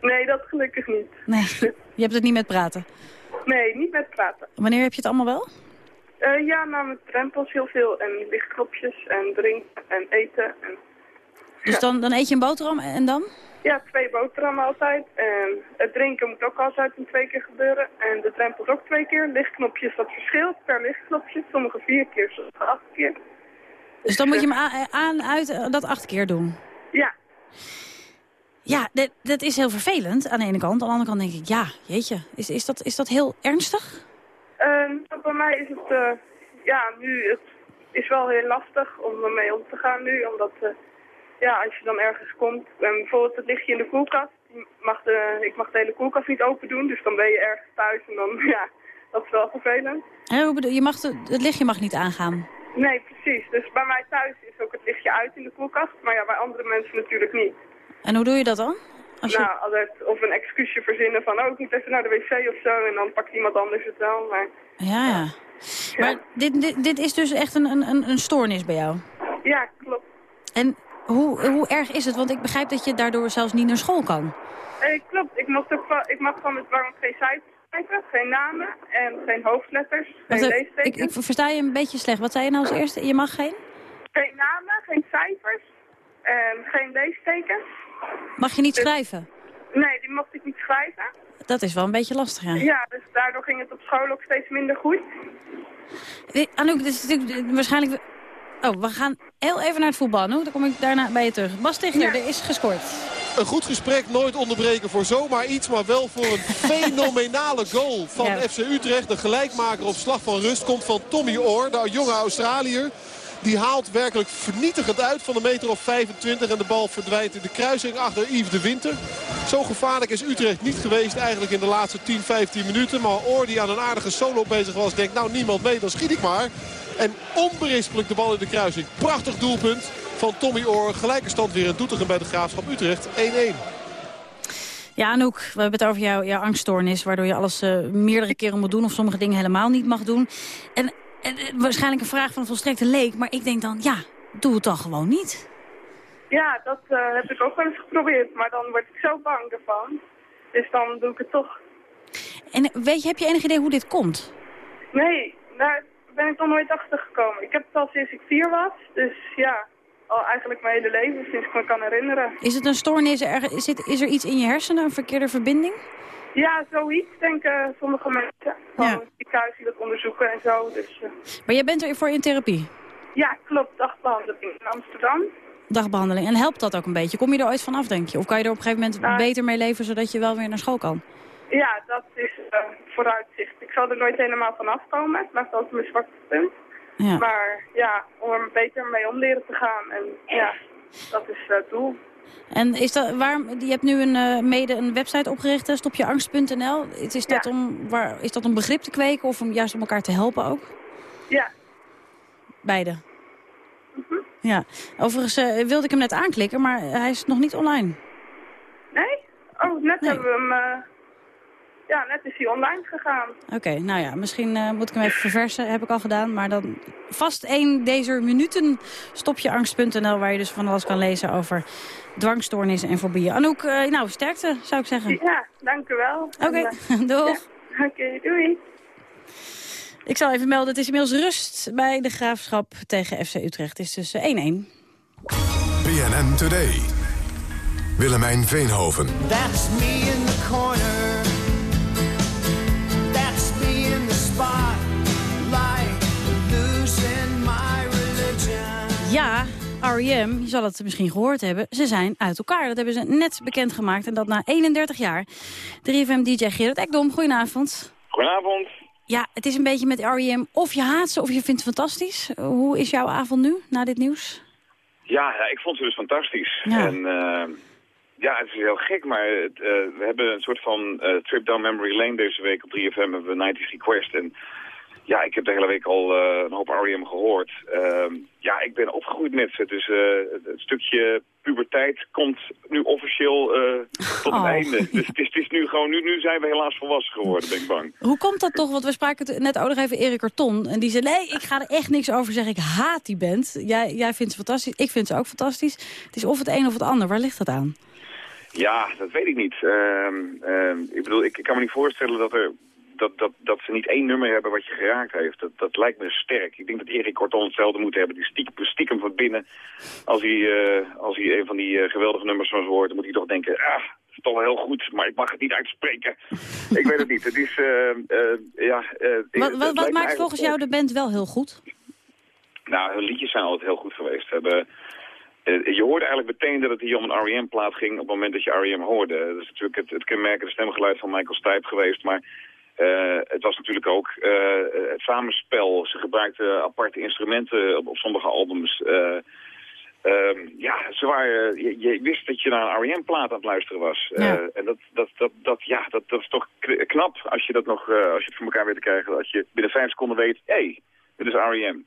Nee, dat gelukkig niet. Nee, je hebt het niet met praten. Nee, niet met praten. Wanneer heb je het allemaal wel? Eh, ja, nou met drempels heel veel en lichtknopjes en drinken en eten. En, Dus dan, dan eet je een boterham en dan? ja, twee boterhammen altijd. En het drinken moet ook altijd een twee keer gebeuren. En de drempels ook twee keer. Lichtknopjes, dat verschilt per lichtknopje. Sommige vier keer, sommige acht keer. Dus dan moet je hem a- aan, uit, eh, dat acht keer doen? Ja. Ja, dat, dat is heel vervelend aan de ene kant. Aan de andere kant denk ik, ja, jeetje, is, is, dat, is dat heel ernstig? Ehm, bij mij is het, eh, ja, nu, het is wel heel lastig om ermee om te gaan nu. Omdat, eh, ja, als je dan ergens komt, en bijvoorbeeld het lichtje in de koelkast. je Mag de, ik mag de hele koelkast niet open doen, dus dan ben je ergens thuis en dan, ja, dat is wel vervelend. Hè, hoe bedoel, je mag de- het lichtje mag niet aangaan. Nee, precies. Dus bij mij thuis is ook het lichtje uit in de koelkast, maar ja, bij andere mensen natuurlijk niet. En hoe doe je dat dan? Als je... Nou, altijd, of een excuusje verzinnen van, oh, ik moet even naar de wc of zo, en dan pakt iemand anders het wel, maar... Ja, ja. Maar dit, dit, dit is dus echt een, een, een stoornis bij jou? Ja, klopt. En hoe, hoe erg is het? Want ik begrijp dat je daardoor zelfs niet naar school kan. Eh, klopt, ik, mocht ook, ik mag van met dwang geen cijfers geen namen en geen hoofdletters, geen Wacht leestekens. ik, ik versta je een beetje slecht. Wat zei je nou als eerste? Je mag geen? Geen namen, geen cijfers en geen leestekens. Mag je niet schrijven? Nee, die mocht ik niet schrijven. Dat is wel een beetje lastig, ja. Ja, dus daardoor ging het op school ook steeds minder goed. Eh, Anouk, dit is natuurlijk waarschijnlijk... Oh, we gaan heel even naar het voetbal, Anouk. Dan kom ik daarna bij je terug. Bas Tichler, er is gescoord. Een goed gesprek, nooit onderbreken voor zomaar iets, maar wel voor een fenomenale goal van Ja. FC Utrecht. De gelijkmaker op slag van rust komt van Tommy Orr, de jonge Australiër. Die haalt werkelijk vernietigend uit van een meter of 25 en de bal verdwijnt in de kruising achter Yves de Winter. Zo gevaarlijk is Utrecht niet geweest eigenlijk in de laatste 10, 15 minuten. Maar Orr die aan een aardige solo bezig was denkt nou niemand mee, dan schiet ik maar. En onberispelijk de bal in de kruising. Prachtig doelpunt van Tommy Orr. Gelijke stand weer in Doetinchem bij de Graafschap Utrecht 1-1. Ja, Anouk, we hebben het over jouw, jouw angststoornis... waardoor je alles eh, meerdere keren moet doen... of sommige dingen helemaal niet mag doen. En, en, eh, waarschijnlijk een vraag van een volstrekte leek... maar ik denk dan, ja, doe het dan gewoon niet. Ja, dat eh, heb ik ook wel eens geprobeerd, maar dan word ik zo bang ervan. Dus dan doe ik het toch. En weet je, heb je enig idee hoe dit komt? Nee, daar ben ik nog nooit achter gekomen. Ik heb het al sinds ik vier was, dus ja, al eigenlijk mijn hele leven, sinds ik me kan herinneren. Is het een stoornis? Er, is, het, is er iets in je hersenen, een verkeerde verbinding? Ja, zoiets denken sommige mensen. Van ja. ziekenhuis die dat onderzoeken en zo. Dus, uh... Maar jij bent er voor in therapie? Ja, klopt. Dagbehandeling in Amsterdam. Dagbehandeling. En helpt dat ook een beetje? Kom je er ooit vanaf, denk je? Of kan je er op een gegeven moment Nou, beter mee leven... zodat je wel weer naar school kan? Ja, dat is uh, vooruitzicht. Ik zal er nooit helemaal vanaf komen. Het blijft altijd mijn zwakste punt. Ja. Maar ja, om er beter mee om leren te gaan. En ja, dat is uh, het doel. En is dat, waarom, je hebt nu een, uh, mede een website opgericht, stopjeangst.nl. Is, is, dat Ja. om, waar, is dat om begrip te kweken of om juist om elkaar te helpen ook? Ja. Beide. Mhm. Ja. Overigens eh, wilde ik hem net aanklikken, maar hij is nog niet online. Nee? Oh, net hebben we hem... eh, Ja, net is hij online gegaan. Oké, nou ja, misschien eh, moet ik hem even verversen, heb ik al gedaan. Maar dan vast één deze minuten stopjeangst.nl... waar je dus van alles kan lezen over dwangstoornissen en fobieën. Anouk, eh, nou, sterkte, zou ik zeggen. Ja, dank u wel. Oké, En, eh, doeg. ja, Oké, doei. Ik zal even melden, het is inmiddels rust bij de Graafschap tegen FC Utrecht. Het is dus eh, 1-1. BNN Today. Willemijn Veenhoven. That's me in Ja, R.E.M., je zal het misschien gehoord hebben, ze zijn uit elkaar. Dat hebben ze net bekendgemaakt en dat na 31 jaar. 3FM-dj Gerard Ekdom, goedenavond. Goedenavond. Ja, het is een beetje met R.E.M. of je haat ze of je vindt het fantastisch. Hoe is jouw avond nu, na dit nieuws? Ja, ja, ik vond ze dus fantastisch. Ja. En eh, ja, het is heel gek, maar eh, we hebben een soort van eh, trip down memory lane deze week op 3FM hebben we 90s Request. En ja, ik heb de hele week al eh, een hoop R.E.M. gehoord. Ehm, ja, ik ben opgegroeid met ze. Dus eh, het, het stukje puberteit komt nu officieel eh, tot Oh. een einde. Dus het is, het is nu gewoon, nu, nu zijn we helaas volwassen geworden, ben ik bang. Hoe komt dat toch? Want we spraken het net ook nog even Erik Karton. En die zei, nee, ik ga er echt niks over zeggen. Ik haat die band. Jij, jij vindt ze fantastisch. Ik vind ze ook fantastisch. Het is of het een of het ander. Waar ligt dat aan? Ja, dat weet ik niet. Ehm, ehm, ik bedoel, ik, ik kan me niet voorstellen dat, er, dat, dat, dat ze niet één nummer hebben wat je geraakt heeft. Dat, dat lijkt me sterk. Ik denk dat Erik Korton hetzelfde moet hebben. Die stiekem, stiekem van binnen, als hij, eh, als hij een van die eh, geweldige nummers van ze hoort, dan moet hij toch denken, ah, dat is toch wel heel goed, maar ik mag het niet uitspreken. ik weet het niet. Het is, eh, eh, ja... eh, Wat, het wat, wat maakt volgens jou de band wel heel goed? nou, hun liedjes zijn altijd heel goed geweest. Ze Hebben, je hoorde eigenlijk meteen dat het hier om een R.E.M.-plaat ging op het moment dat je R.E.M. hoorde. Dat is natuurlijk het, het kenmerkende stemgeluid van Michael Stipe geweest, maar eh, het was natuurlijk ook eh, het samenspel. Ze gebruikten aparte instrumenten op, op sommige albums. Eh, ehm, ja, ze waren, je, je wist dat je naar een R.E.M.-plaat aan het luisteren was. Ja. En dat, dat, dat, dat, ja, dat, dat is toch knap als je dat nog, als je het voor elkaar weet te krijgen. Als je binnen vijf seconden weet, hé, hey, dit is R.E.M.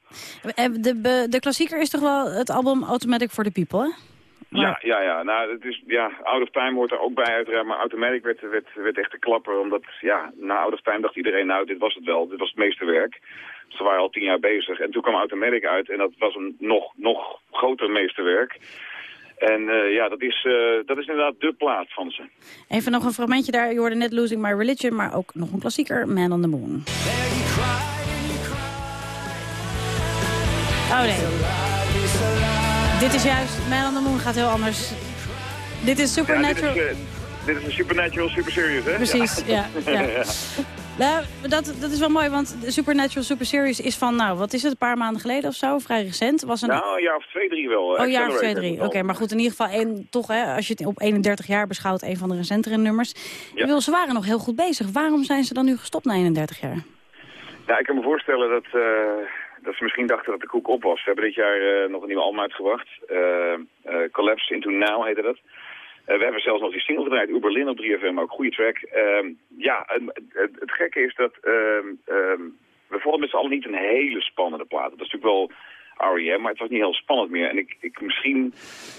De, de, de klassieker is toch wel het album Automatic for the People, hè? Ja, ja, ja. Nou, het is, ja, Out of Time hoort er ook bij uiteraard, maar Automatic werd, werd, werd echt de klapper. Omdat, ja, na Out of Time dacht iedereen, nou, dit was het wel. Dit was het meesterwerk. Ze waren al tien jaar bezig. En toen kwam Automatic uit en dat was een nog, nog groter meesterwerk. En eh, ja, dat is, eh, dat is inderdaad de plaat van ze. Even nog een fragmentje daar. Je hoorde net Losing My Religion, maar ook nog een klassieker, Man on the Moon. Oh nee. Dit is juist, Man on the Moon gaat heel anders. Dit is Ja, dit Supernatural. is, eh, dit is een Supernatural Super Serious, hè? Precies, ja. ja. Nou, dat, dat is wel mooi, want de Supernatural Super Series is van, nou, wat is het, een paar maanden geleden of zo? Vrij recent. Was een... Nou, een jaar of twee, drie wel. Oh, jaar of twee, drie. Oké, maar goed, in ieder geval, een, toch, hè, als je het op 31 jaar beschouwt, een van de recentere nummers. Ja. Wil, ze waren nog heel goed bezig. Waarom zijn ze dan nu gestopt na 31 jaar? Nou, ik kan me voorstellen dat, uh, dat ze misschien dachten dat de koek op was. We hebben dit jaar uh, nog een nieuwe album uitgebracht. Uh, Collapse Into Now heette dat. Uh, we hebben zelfs nog die single gedraaid, Uber Berlin op 3FM, ook goede track. Uh, ja, het, het, gekke is dat uh, we vonden met z'n allen niet een hele spannende plaat. Dat is natuurlijk wel R.E.M., maar het was niet heel spannend meer. En ik, ik misschien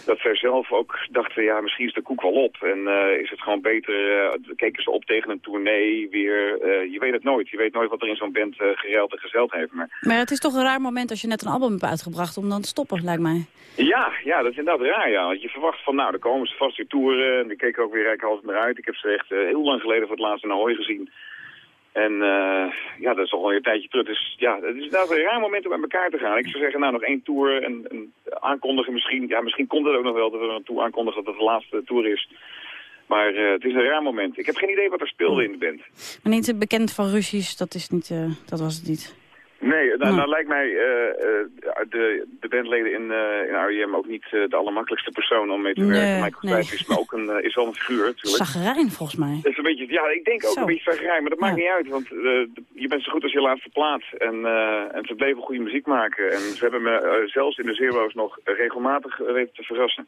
dat zij zelf ook dachten, ja, misschien is de koek wel op. En uh, is het gewoon beter, uh, keken ze op tegen een tournee weer. Uh, je weet het nooit. Je weet nooit wat er in zo'n band gereld en gezeld heeft. Maar... maar het is toch een raar moment als je net een album hebt uitgebracht om dan te stoppen, lijkt mij. Ja, ja, dat is inderdaad raar, ja. Want je verwacht van, nou, dan komen ze vast weer toeren. En die keken ook weer rijkhalsend naar uit. Ik heb ze echt heel lang geleden voor het laatst in Ahoy gezien. En uh, ja, dat is al een tijdje terug. Dus ja, het is inderdaad een raar moment om bij elkaar te gaan. Ik zou zeggen, nou, nog één tour en, en aankondigen misschien. Ja, misschien komt het ook nog wel dat we een tour aankondigen dat het de laatste tour is. Maar uh, het is een raar moment. Ik heb geen idee wat er speelde in de band. Maar niet bekend van ruzies, dat, is niet, uh, dat was het niet. Nee, nou, nou lijkt mij uh, de, de bandleden in, uh, in R.E.M. ook niet de allermakkelijkste persoon om mee te werken. Nee, Michael nee. is, maar ook een, is wel een figuur natuurlijk. Zagerijn volgens mij. Dat is een beetje, ja, ik denk ook zo. een beetje zagerijn, maar dat maakt niet uit. Want je bent zo goed als je laatste plaat. En, en ze bleven goede muziek maken. En ze hebben me zelfs in de Zero's nog regelmatig weten te verrassen.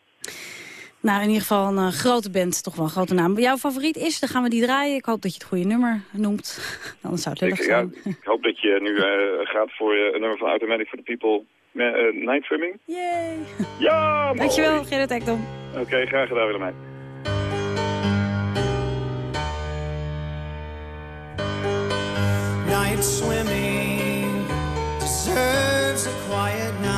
Nou, in ieder geval een uh, grote band, toch wel een grote naam. Jouw favoriet is, dan gaan we die draaien. Ik hoop dat je het goede nummer noemt. Anders zou het lullig zijn. Ja, ik hoop dat je nu uh, gaat voor uh, een nummer van Automatic for the People. Night Swimming. Yay! Ja, mooi. Dankjewel, Gerrit Ekdom. Oké, okay, graag gedaan Willemijn. Night swimming deserves a quiet night.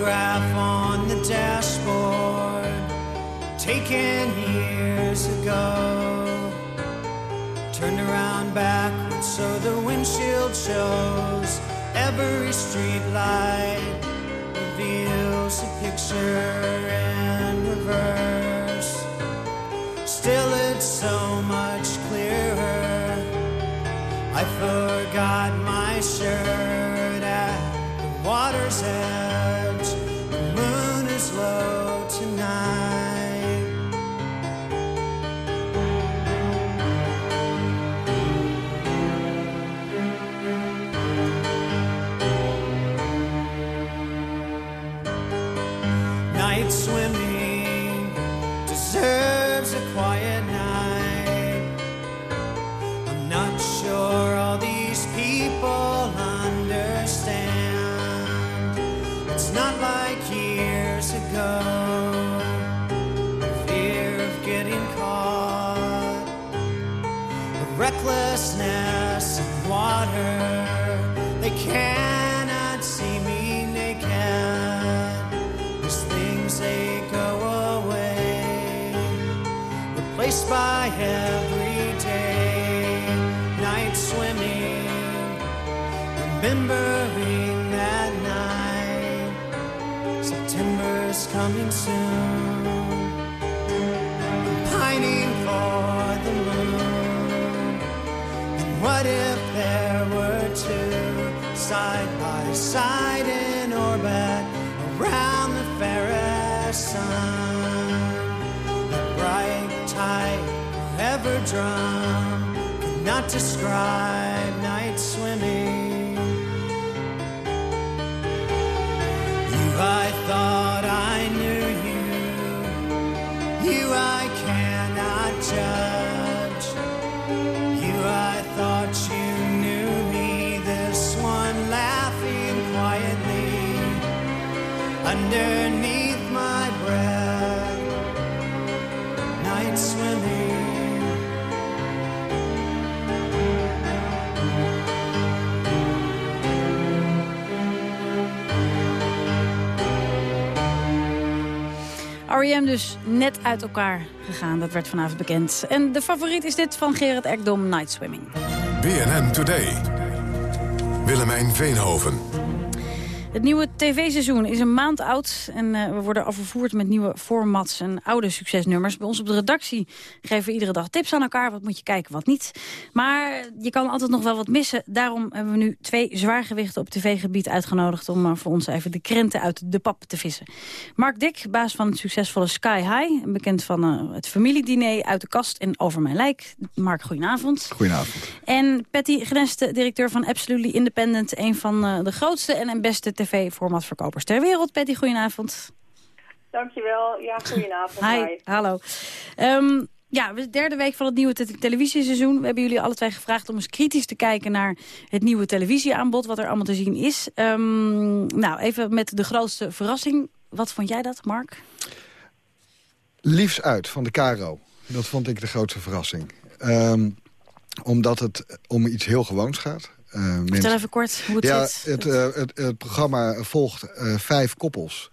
Photograph on the dashboard taken years ago. Turned around backwards so the windshield shows. Every street light reveals a picture in reverse. Still it's so much clearer. I forgot my shirt at the water's edge ever drum cannot describe R.E.M. dus net uit elkaar gegaan. Dat werd vanavond bekend. En de favoriet is dit van Gerrit Ekdom, Night Swimming. BNN Today. Willemijn Veenhoven. Het nieuwe tv-seizoen is een maand oud en uh, we worden overvoerd met nieuwe formats en oude succesnummers. Bij ons op de redactie geven we iedere dag tips aan elkaar. Wat moet je kijken, wat niet. Maar je kan altijd nog wel wat missen. Daarom hebben we nu twee zwaargewichten op tv-gebied uitgenodigd... om uh, voor ons even de krenten uit de pap te vissen. Mark Dick, baas van het succesvolle Sky High. Bekend van uh, het familiediner Uit de Kast en Over Mijn Lijk. Mark, goedenavond. Goedenavond. En Patty Grenste, directeur van Absolutely Independent. Een van de grootste en, en beste tv-formatverkopers ter wereld. Patty, goedenavond. Dankjewel. Ja, goedenavond. Hi, Hi. hallo. Um, ja, de derde week van het nieuwe te televisieseizoen. We hebben jullie alle twee gevraagd om eens kritisch te kijken naar het nieuwe televisieaanbod, wat er allemaal te zien is. Um, nou, even met de grootste verrassing. Wat vond jij dat, Mark? Liefs uit van de Caro. Dat vond ik de grootste verrassing. Um, omdat het om iets heel gewoons gaat. Uh, Vertel even kort hoe het ja, zit. Het, uh, het, het, programma volgt uh, vijf koppels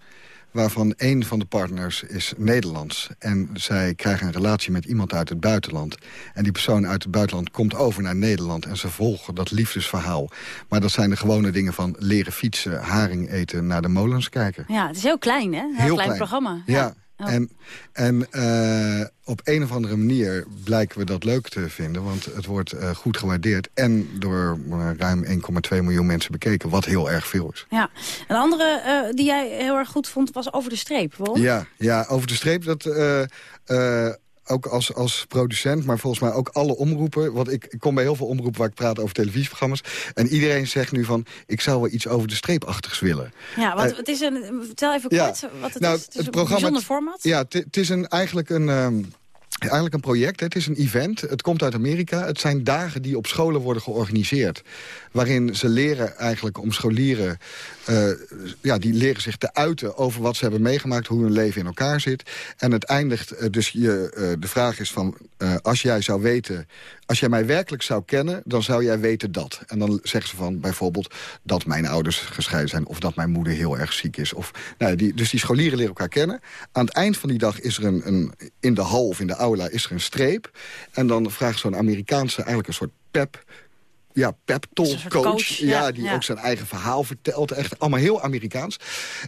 waarvan één van de partners is Nederlands. En zij krijgen een relatie met iemand uit het buitenland. En die persoon uit het buitenland komt over naar Nederland... en ze volgen dat liefdesverhaal. Maar dat zijn de gewone dingen van leren fietsen, haring eten... naar de molens kijken. Ja, het is heel klein, hè? Heel, heel klein, programma. Ja. ja. Oh. En, en uh, op een of andere manier blijken we dat leuk te vinden. Want het wordt uh, goed gewaardeerd. En door uh, ruim 1,2 miljoen mensen bekeken. Wat heel erg veel is. Ja. Een andere die jij heel erg goed vond was Over de Streep. Waarom? Ja, ja Over de Streep. Dat ook als, als producent, maar volgens mij ook alle omroepen. Want ik, ik kom bij heel veel omroepen waar ik praat over televisieprogramma's. En iedereen zegt nu van, ik zou wel iets over de streepachtigs willen. Ja, want uh, het is een, vertel even kort wat het nou, is. Het is het een bijzonder format. Ja, het is een, eigenlijk een... Um, Eigenlijk een project, het is een event, het komt uit Amerika. Het zijn dagen die op scholen worden georganiseerd. Waarin ze leren eigenlijk om scholieren... Uh, ja, die leren zich te uiten over wat ze hebben meegemaakt... hoe hun leven in elkaar zit. En het eindigt, uh, dus je, uh, de vraag is van... als jij zou weten, als jij mij werkelijk zou kennen... dan zou jij weten dat. En dan zeggen ze van bijvoorbeeld dat mijn ouders gescheiden zijn... of dat mijn moeder heel erg ziek is. Of, nou, die, dus die scholieren leren elkaar kennen. Aan het eind van die dag is er een, een in de hal of in de aula is er een streep. En dan vraagt zo'n Amerikaanse, eigenlijk een soort pep ja, pep talk coach, coach. Ja, ja, die ja. ook zijn eigen verhaal vertelt. Echt allemaal heel Amerikaans.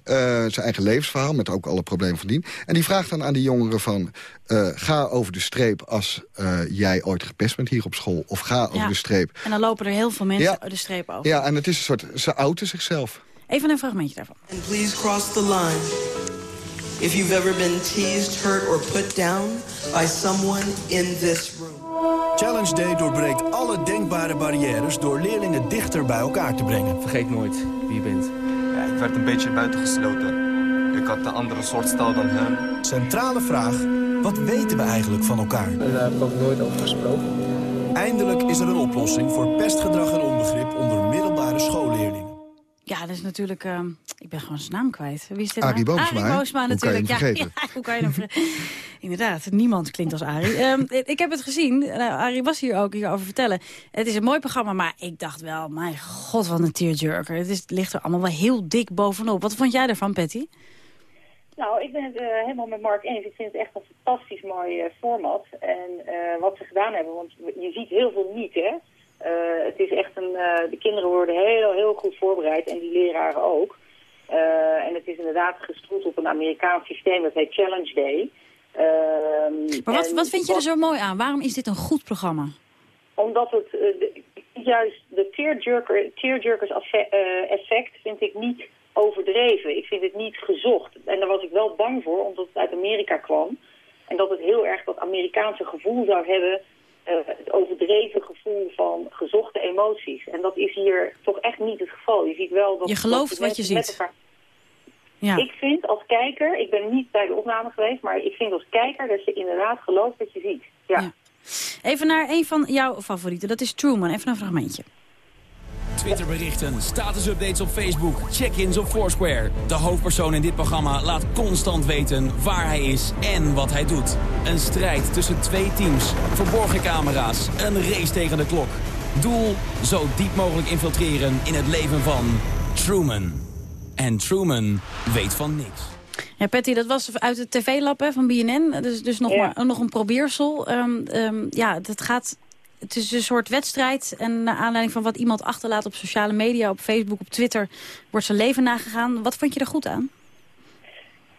Uh, zijn eigen levensverhaal, met ook alle problemen van dien. En die vraagt dan aan die jongeren van... Uh, ga over de streep als uh, jij ooit gepest bent hier op school. Of ga over de streep. En dan lopen er heel veel mensen de streep over. Ja, en het is een soort... Ze outen zichzelf. Even een fragmentje daarvan. And please cross the line. If you've ever been teased, hurt or put down by someone in this room. Challenge Day doorbreekt alle denkbare barrières door leerlingen dichter bij elkaar te brengen. Vergeet nooit wie je bent. Ja, ik werd een beetje buitengesloten. Ik had een andere soort stijl dan hem. Centrale vraag, wat weten we eigenlijk van elkaar? Daar heb ik ook nooit over gesproken. Eindelijk is er een oplossing voor pestgedrag en onbegrip onder dat is natuurlijk... Uh, ik ben gewoon zijn naam kwijt. Wie is dit Arie nou? Boomsma. Arie Boomsma natuurlijk. Hoe kan je hem ja, ja, hoe kan je hem vergeten? Inderdaad, niemand klinkt als Arie. Um, ik heb het gezien. Nou, Arie was hier ook hierover vertellen. Het is een mooi programma, maar ik dacht wel... mijn god, wat een tearjerker. Het, is, het ligt er allemaal wel heel dik bovenop. Wat vond jij ervan, Patty? Nou, ik ben het uh, helemaal met Mark eens. Ik vind het echt een fantastisch mooi uh, format. En uh, wat ze gedaan hebben, want je ziet heel veel niet, hè. Uh, het is echt een, uh, de kinderen worden heel, heel goed voorbereid en die leraren ook. Uh, en het is inderdaad gestoeld op een Amerikaans systeem, dat heet Challenge Day. Ehm, maar wat, wat vind je er zo mooi aan? Waarom is dit een goed programma? Omdat het de, juist de tearjerker, tearjerkers effect vind ik niet overdreven. Ik vind het niet gezocht. En daar was ik wel bang voor, omdat het uit Amerika kwam. En dat het heel erg dat Amerikaanse gevoel zou hebben uh, het overdreven gevoel van gezochte emoties. En dat is hier toch echt niet het geval. Je ziet wel dat... Je gelooft wat je ziet. Elkaar... Ja. Ik vind als kijker, ik ben niet bij de opname geweest... maar ik vind als kijker dat je inderdaad gelooft wat je ziet. Ja. ja. Even naar een van jouw favorieten, dat is Truman. Even een fragmentje. Twitterberichten, statusupdates op Facebook, check-ins op Foursquare. De hoofdpersoon in dit programma laat constant weten waar hij is en wat hij doet. Een strijd tussen twee teams, verborgen camera's, een race tegen de klok. Doel, zo diep mogelijk infiltreren in het leven van Truman. En Truman weet van niks. Ja, Patty, dat was uit het tv-lab van BNN. Dus, dus nog, ja. maar, nog een probeersel. Um, um, ja, dat gaat het is een soort wedstrijd. En naar aanleiding van wat iemand achterlaat op sociale media, op Facebook, op Twitter... wordt zijn leven nagegaan. Wat vond je er goed aan?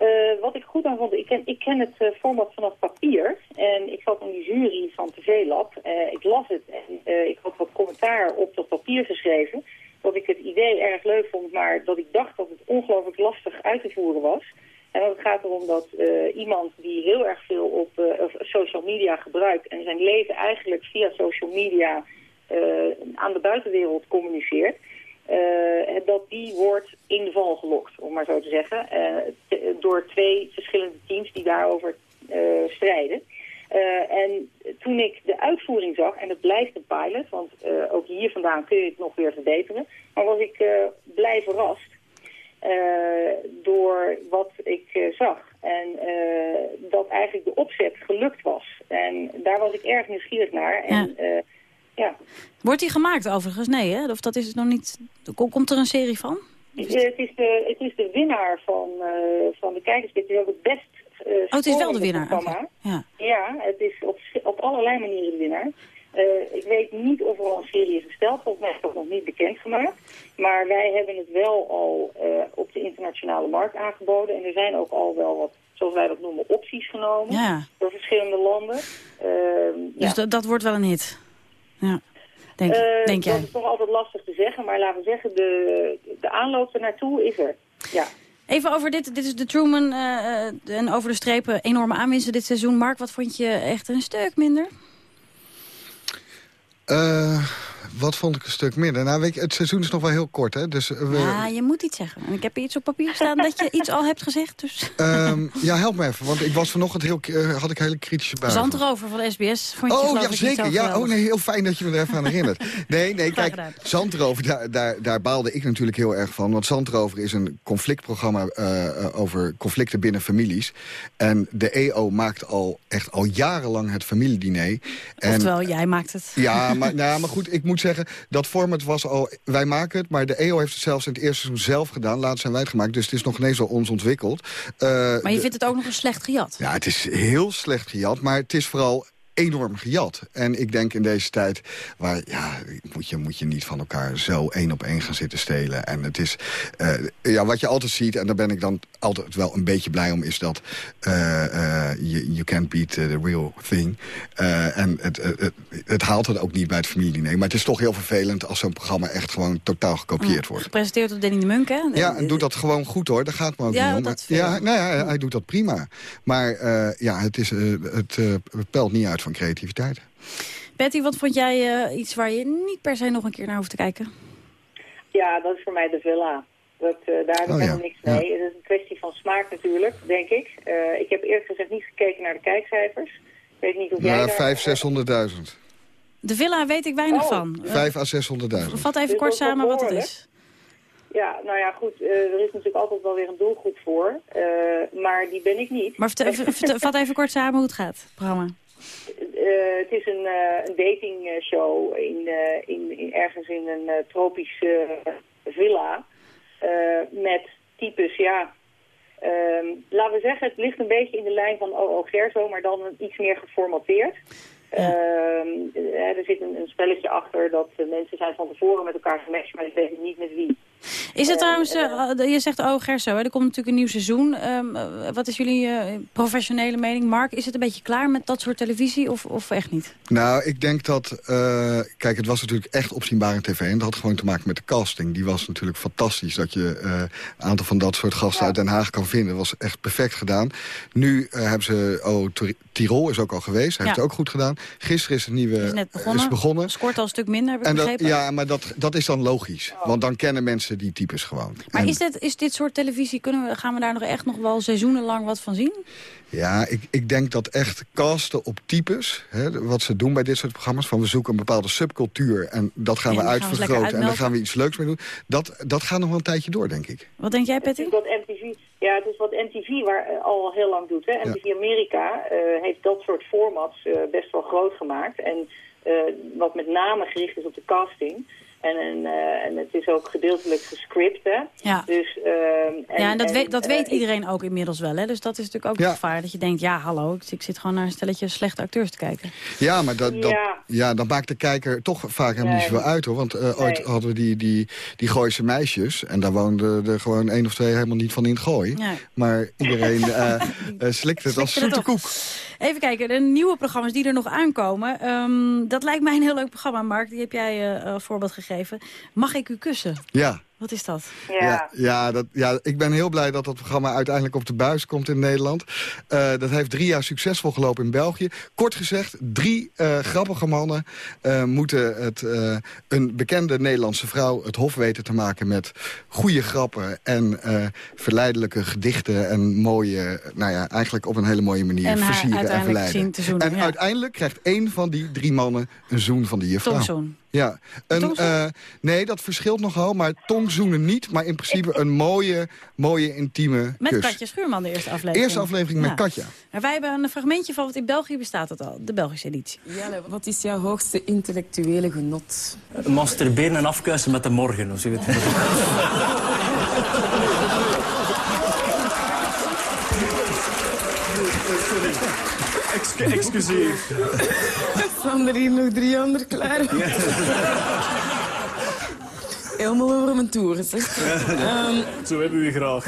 Uh, wat ik goed aan vond, ik ken, ik ken het uh, format vanaf papier. En ik zat in die jury van TV Lab. Uh, ik las het en ik had wat commentaar op dat papier geschreven. Dat ik het idee erg leuk vond, maar dat ik dacht dat het ongelooflijk lastig uit te voeren was. En het gaat erom dat iemand die heel erg veel op social media gebruikt... en zijn leven eigenlijk via social media aan de buitenwereld communiceert... Dat die wordt in de val gelokt, om maar zo te zeggen, door twee verschillende teams die daarover strijden. en toen ik de uitvoering zag, en het blijft een pilot, want ook hier vandaan kun je het nog weer verbeteren, maar was ik blij verrast door wat ik zag. En dat eigenlijk de opzet gelukt was. En daar was ik erg nieuwsgierig naar. En, ja. Ja. Wordt die gemaakt overigens? Nee, hè? Of dat is het nog niet... Komt er een serie van? Het is de, het is de winnaar van, uh, van de kijkers. Het is ook het best uh, Oh, het is wel de winnaar? Okay. Ja. ja, het is op, op allerlei manieren de winnaar. Uh, ik weet niet of er al een serie is gesteld. Volgens mij is dat nog niet bekendgemaakt. Maar wij hebben het wel al op de internationale markt aangeboden. En er zijn ook al wel wat, zoals wij dat noemen, opties genomen. Ja. Door verschillende landen. dus ja. dat wordt wel een hit? Ja. Denk, uh, denk jij? Dat is toch altijd lastig te zeggen, maar laten we zeggen, de, de aanloop ernaartoe is er. Ja. Even over dit, dit is de Truman en over de strepen enorme aanwinsten dit seizoen. Mark, wat vond je echt een stuk minder? Uh, wat vond ik een stuk minder? Nou, weet je, het seizoen is nog wel heel kort, hè? Dus we... Ja, je moet iets zeggen. En ik heb iets op papier staan dat je iets al hebt gezegd. Dus. Um, ja, help me even, want ik was vanochtend heel, uh, had ik hele kritische buien. Zandrover van SBS. Vond je oh, ja, zeker. Ja, oh, nee, heel fijn dat je me er even aan herinnert. Nee, nee, kijk, Zandrover, daar, daar, daar baalde ik natuurlijk heel erg van. Want Zandrover is een conflictprogramma uh, over conflicten binnen families. En de EO maakt al echt al jarenlang het familiediner. En, Oftewel, jij maakt het. Ja, maar, nou, maar goed, ik moet zeggen, dat format was al... Wij maken het, maar de EO heeft het zelfs in het eerste seizoen zelf gedaan. Laatst zijn wij het gemaakt, dus het is nog ineens al ons ontwikkeld. Uh, maar je vindt het ook nog een slecht gejat? Ja, het is heel slecht gejat, maar het is vooral enorm gejat. En ik denk in deze tijd, waar ja, moet je, moet je niet van elkaar zo één op één gaan zitten stelen. En het is, uh, ja, wat je altijd ziet, en daar ben ik dan altijd wel een beetje blij om, is dat uh, uh, you, you can't beat the real thing. en het, het, het, haalt het ook niet bij het familiediner. Maar het is toch heel vervelend als zo'n programma echt gewoon totaal gekopieerd wordt. Gepresenteerd door Danny de Munk, hè? Ja, en doet dat gewoon goed hoor, daar gaat me ook ja, niet om. Ja, nou ja, hij doet dat prima. Maar ja, het, is, het pelt niet uit van creativiteit. Betty, wat vond jij uh, iets waar je niet per se nog een keer naar hoeft te kijken? Ja, dat is voor mij de villa. Dat, uh, daar heb ik Oh, ja. helemaal niks mee. Het is een kwestie van smaak natuurlijk, denk ik. Uh, ik heb eerlijk gezegd niet gekeken naar de kijkcijfers. Ik weet niet of jij Maar daar... 500, 600.000. De villa weet ik weinig Oh. van. 5 à 600.000. Vat even Dus kort samen wat het is. Ja, nou ja, goed. eh, er is natuurlijk altijd wel weer een doelgroep voor. eh, maar die ben ik niet. Maar vertel- vertel- vat even kort samen hoe het gaat, programma. Eh, het is een, eh een datingshow in, eh, in, in, ergens in een tropische villa. met types, ja... ehm, laten we zeggen, het ligt een beetje in de lijn van O.O. Gerso, maar dan iets meer geformateerd. Ehm, eh, er zit een, een spelletje achter dat mensen zijn van tevoren met elkaar gematcht, maar ik weet niet met wie. Is het Eh, trouwens, eh, je zegt oh Gerso, hè, er komt natuurlijk een nieuw seizoen. Ehm, eh, wat is jullie eh, professionele mening? Mark, is het een beetje klaar met dat soort televisie of, of echt niet? Nou, ik denk dat... eh, kijk, het was natuurlijk echt opzienbaar in tv. En dat had gewoon te maken met de casting. Die was natuurlijk fantastisch. Dat je eh, een aantal van dat soort gasten uit Den Haag kan vinden. was echt perfect gedaan. Nu hebben ze... Oh, Tirol is ook al geweest. Hij Ja. heeft het ook goed gedaan. Gisteren is het nieuwe... is net begonnen. Is begonnen. Scoort al een stuk minder, heb ik En dat, begrepen. ja, maar dat, dat is dan logisch. Want dan kennen mensen die types gewoon. Maar En- is dit, is dit soort televisie, kunnen we, gaan we daar nog echt nog wel seizoenenlang wat van zien? Ja, ik, ik denk dat echt casten op types, hè, wat ze doen bij dit soort programma's... van we zoeken een bepaalde subcultuur en dat gaan En we gaan uitvergroten... en dan uitmelken. gaan we iets leuks mee doen. Dat, dat gaat nog wel een tijdje door, denk ik. Wat denk jij, Patty? Wat MTV, ja, het is wat MTV waar, eh, al heel lang doet. Hè. MTV Amerika eh, heeft dat soort formats eh, best wel groot gemaakt. En eh, wat met name gericht is op de casting. En, en, eh, en het is ook gedeeltelijk gescript, hè. Ja. Dus, ehm, ja, en dat, weet, dat eh, weet ik- iedereen ook inmiddels wel. Hè? Dus dat is natuurlijk ook Ja. het gevaar. Dat je denkt, ja, hallo, ik, ik zit gewoon naar een stelletje slechte acteurs te kijken. Ja, maar dat, dat, Ja. ja. dat maakt de kijker toch vaak helemaal niet zoveel uit, hoor. Want eh, ooit hadden we die, die, die Gooise meisjes... en daar woonden er gewoon één of twee helemaal niet van in het gooi. Ja. Maar iedereen eh eh, slikt het als zoete koek. Even kijken, de nieuwe programma's die er nog aankomen. ehm, dat lijkt mij een heel leuk programma, Mark. Die heb jij eh, als voorbeeld gegeven. Mag ik u kussen? Ja. Wat is dat? Ja, ja, dat, ja, ik ben heel blij dat dat programma uiteindelijk op de buis komt in Nederland. Eh, dat heeft drie jaar succesvol gelopen in België. Kort gezegd, drie eh, grappige mannen eh, moeten het, eh, een bekende Nederlandse vrouw het hof weten te maken met goede grappen en eh, verleidelijke gedichten en mooie, nou ja, eigenlijk op een hele mooie manier En haar versieren en verleiden. zien te zoenen, en ja. uiteindelijk krijgt één van die drie mannen een zoen van die juffrouw. Tongzoen. Ja, een, Tongzoen? eh, nee, dat verschilt nogal, maar tongzoenen niet. Maar in principe een mooie, mooie intieme Met kus. Katja Schuurman, de eerste aflevering. Eerste aflevering met Ja. Katja. Maar wij hebben een fragmentje van, wat in België bestaat het al. De Belgische editie. Jelle, wat is jouw hoogste intellectuele genot? Masturberen en afkuisen met de morgen, of zoiets. excuseer. Staan er hier nog drie ander klaar? Helemaal over mijn toeren, zeg. Ehm, Zo hebben we u graag.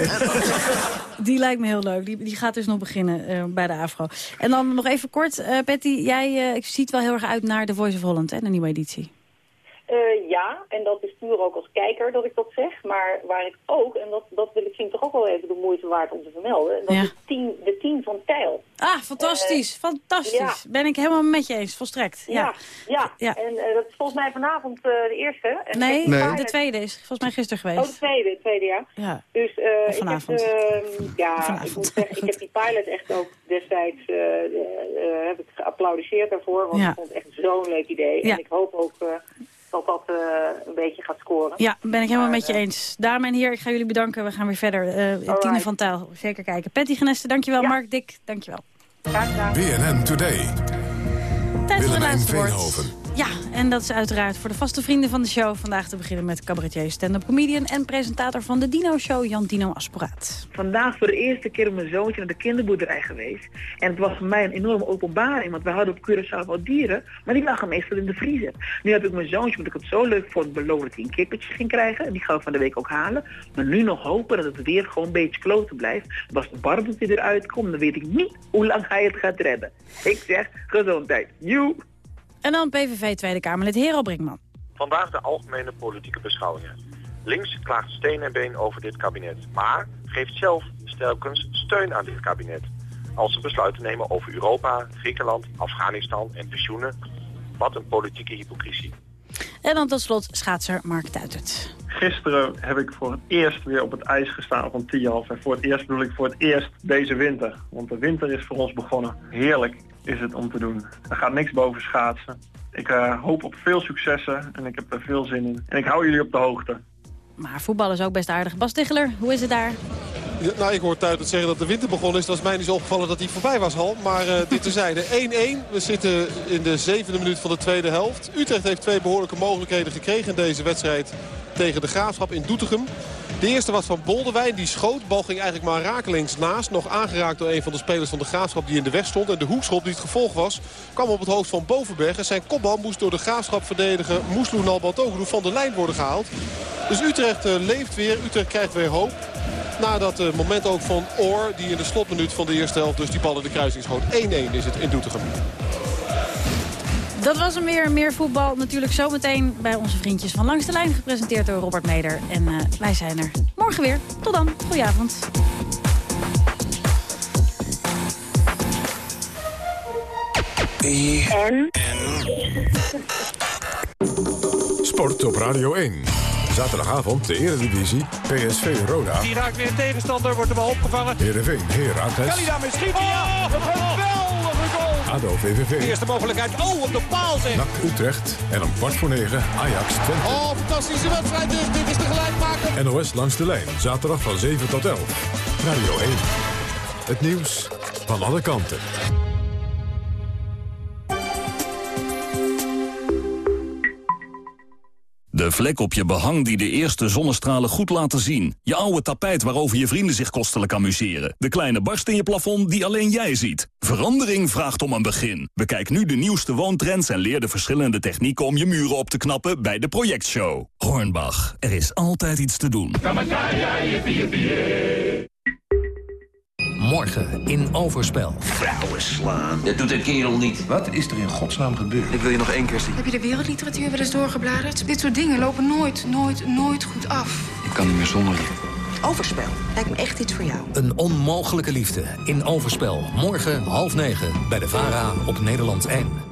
Die lijkt me heel leuk. Die, die gaat dus nog beginnen eh, bij de AFRO. En dan nog even kort, eh Patty. Jij eh, ziet wel heel erg uit naar The Voice of Holland, hè, de nieuwe editie. Eh, ja, en dat is puur ook als kijker dat ik dat zeg. Maar waar ik ook, en dat, dat wil ik vind toch ook wel even de moeite waard om te vermelden. En dat Ja. is de team van Tijl. Ah, fantastisch. Eh, fantastisch. ja. Ben ik helemaal met je eens, volstrekt. Ja. Ja, ja. Ja. en eh, dat is volgens mij vanavond de eerste. En Nee, de tweede is volgens mij gisteren geweest. Oh, de tweede, de tweede, ja. Ja. Dus Of ik vanavond. heb, ehm, ja, Vanavond. ik moet zeggen, ik heb die pilot echt ook destijds heb ik geapplaudiseerd daarvoor. Want ik vond het echt zo'n leuk idee. En ik hoop ook dat dat eh, een beetje gaat scoren. Ja, ben ik helemaal Maar, met je eh, eens. Dames en heren, ik ga jullie bedanken. We gaan weer verder. Eh Tine van Taal, zeker kijken. Patty Geneste, dankjewel. Mark Dik, dankjewel. Graag gedaan. BNN Today. Tijd voor het Willemijn laatste woord. Ja, en dat is uiteraard voor de vaste vrienden van de show. Vandaag te beginnen met cabaretier, stand-up comedian... en presentator van de Dino Show, Jan Dino Asporaat. Vandaag voor de eerste keer mijn zoontje naar de kinderboerderij geweest. En het was voor mij een enorme openbaring, want we hadden op Curaçao wel dieren, maar die lagen meestal in de vriezer. Nu heb ik mijn zoontje, omdat ik het zo leuk vond, beloofd dat hij een kippetje ging krijgen. En die gaan we van de week ook halen. Maar nu nog hopen dat het weer gewoon een beetje kloten blijft. Want als de barbecue eruit komt, dan weet ik niet hoe lang hij het gaat redden. Ik zeg, gezondheid. Joe! En dan PVV Tweede Kamerlid Hero Brinkman. Vandaag de algemene politieke beschouwingen. Links klaagt steen en been over dit kabinet, maar geeft zelf telkens steun aan dit kabinet. Als ze besluiten nemen over Europa, Griekenland, Afghanistan en pensioenen. Wat een politieke hypocrisie. En dan tot slot schaatser Mark Tuitert. Gisteren heb ik voor het eerst weer op het ijs gestaan van Tialf. En voor het eerst bedoel ik voor het eerst deze winter. Want de winter is voor ons begonnen. Heerlijk is het om te doen. Er gaat niks boven schaatsen. Ik eh, hoop op veel successen en ik heb er veel zin in. En ik hou jullie op de hoogte. Maar voetbal is ook best aardig. Bas Ticheler, hoe is het daar? Ja, nou, ik hoor Tuitert zeggen dat de winter begonnen is. Dat is mij niet zo opgevallen dat hij voorbij was al. Maar eh, dit terzijde. 1-1. We zitten in de zevende minuut van de tweede helft. Utrecht heeft twee behoorlijke mogelijkheden gekregen in deze wedstrijd tegen de Graafschap in Doetinchem. De eerste was van Boldewijn, die schoot. Bal ging eigenlijk maar rakelings naast. Nog aangeraakt door een van de spelers van de Graafschap die in de weg stond. En de hoekschop die het gevolg was, kwam op het hoofd van Bovenberg. En zijn kopbal moest door de Graafschap verdedigen. Moesloen Albatoglu van de lijn worden gehaald. Dus Utrecht eh, leeft weer. Utrecht krijgt weer hoop. Na dat eh, moment ook van Oor, die in de slotminuut van de eerste helft dus die bal in de kruising schoot. 1-1 is het in Doetinchem. Dat was hem weer. Meer voetbal natuurlijk zometeen bij onze vriendjes van Langs de Lijn. Gepresenteerd door Robert Meder. En eh, wij zijn er morgen weer. Tot dan. Goedenavond. En? Sport op Radio 1. Zaterdagavond de Eredivisie. PSV Roda. Die raakt weer tegenstander, wordt de bal opgevangen. Heerenveen Heracles. Kan hij daarmee schieten? Ja, een goal. ADO De VVV. eerste mogelijkheid. Oh, op de paal zeg. NAC Utrecht. En om kwart voor negen Ajax Twente. Oh, fantastische wedstrijd dit. Dit is de gelijkmaker. NOS langs de lijn. Zaterdag van 7 tot 11. Radio 1. Het nieuws van alle kanten. De vlek op je behang die de eerste zonnestralen goed laten zien. Je oude tapijt waarover je vrienden zich kostelijk amuseren. De kleine barst in je plafond die alleen jij ziet. Verandering vraagt om een begin. Bekijk nu de nieuwste woontrends en leer de verschillende technieken om je muren op te knappen bij de projectshow. Hornbach, er is altijd iets te doen. Morgen in Overspel. Vrouwen slaan. Dat doet een kerel niet. Wat is er in godsnaam gebeurd? Ik wil je nog één keer zien. Heb je de wereldliteratuur wel eens doorgebladerd? Dit soort dingen lopen nooit, nooit, nooit goed af. Ik kan niet meer zonder je. Overspel. Lijkt me echt iets voor jou. Een onmogelijke liefde in Overspel. Morgen half negen bij de VARA op Nederland 1.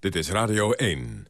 Dit is Radio 1.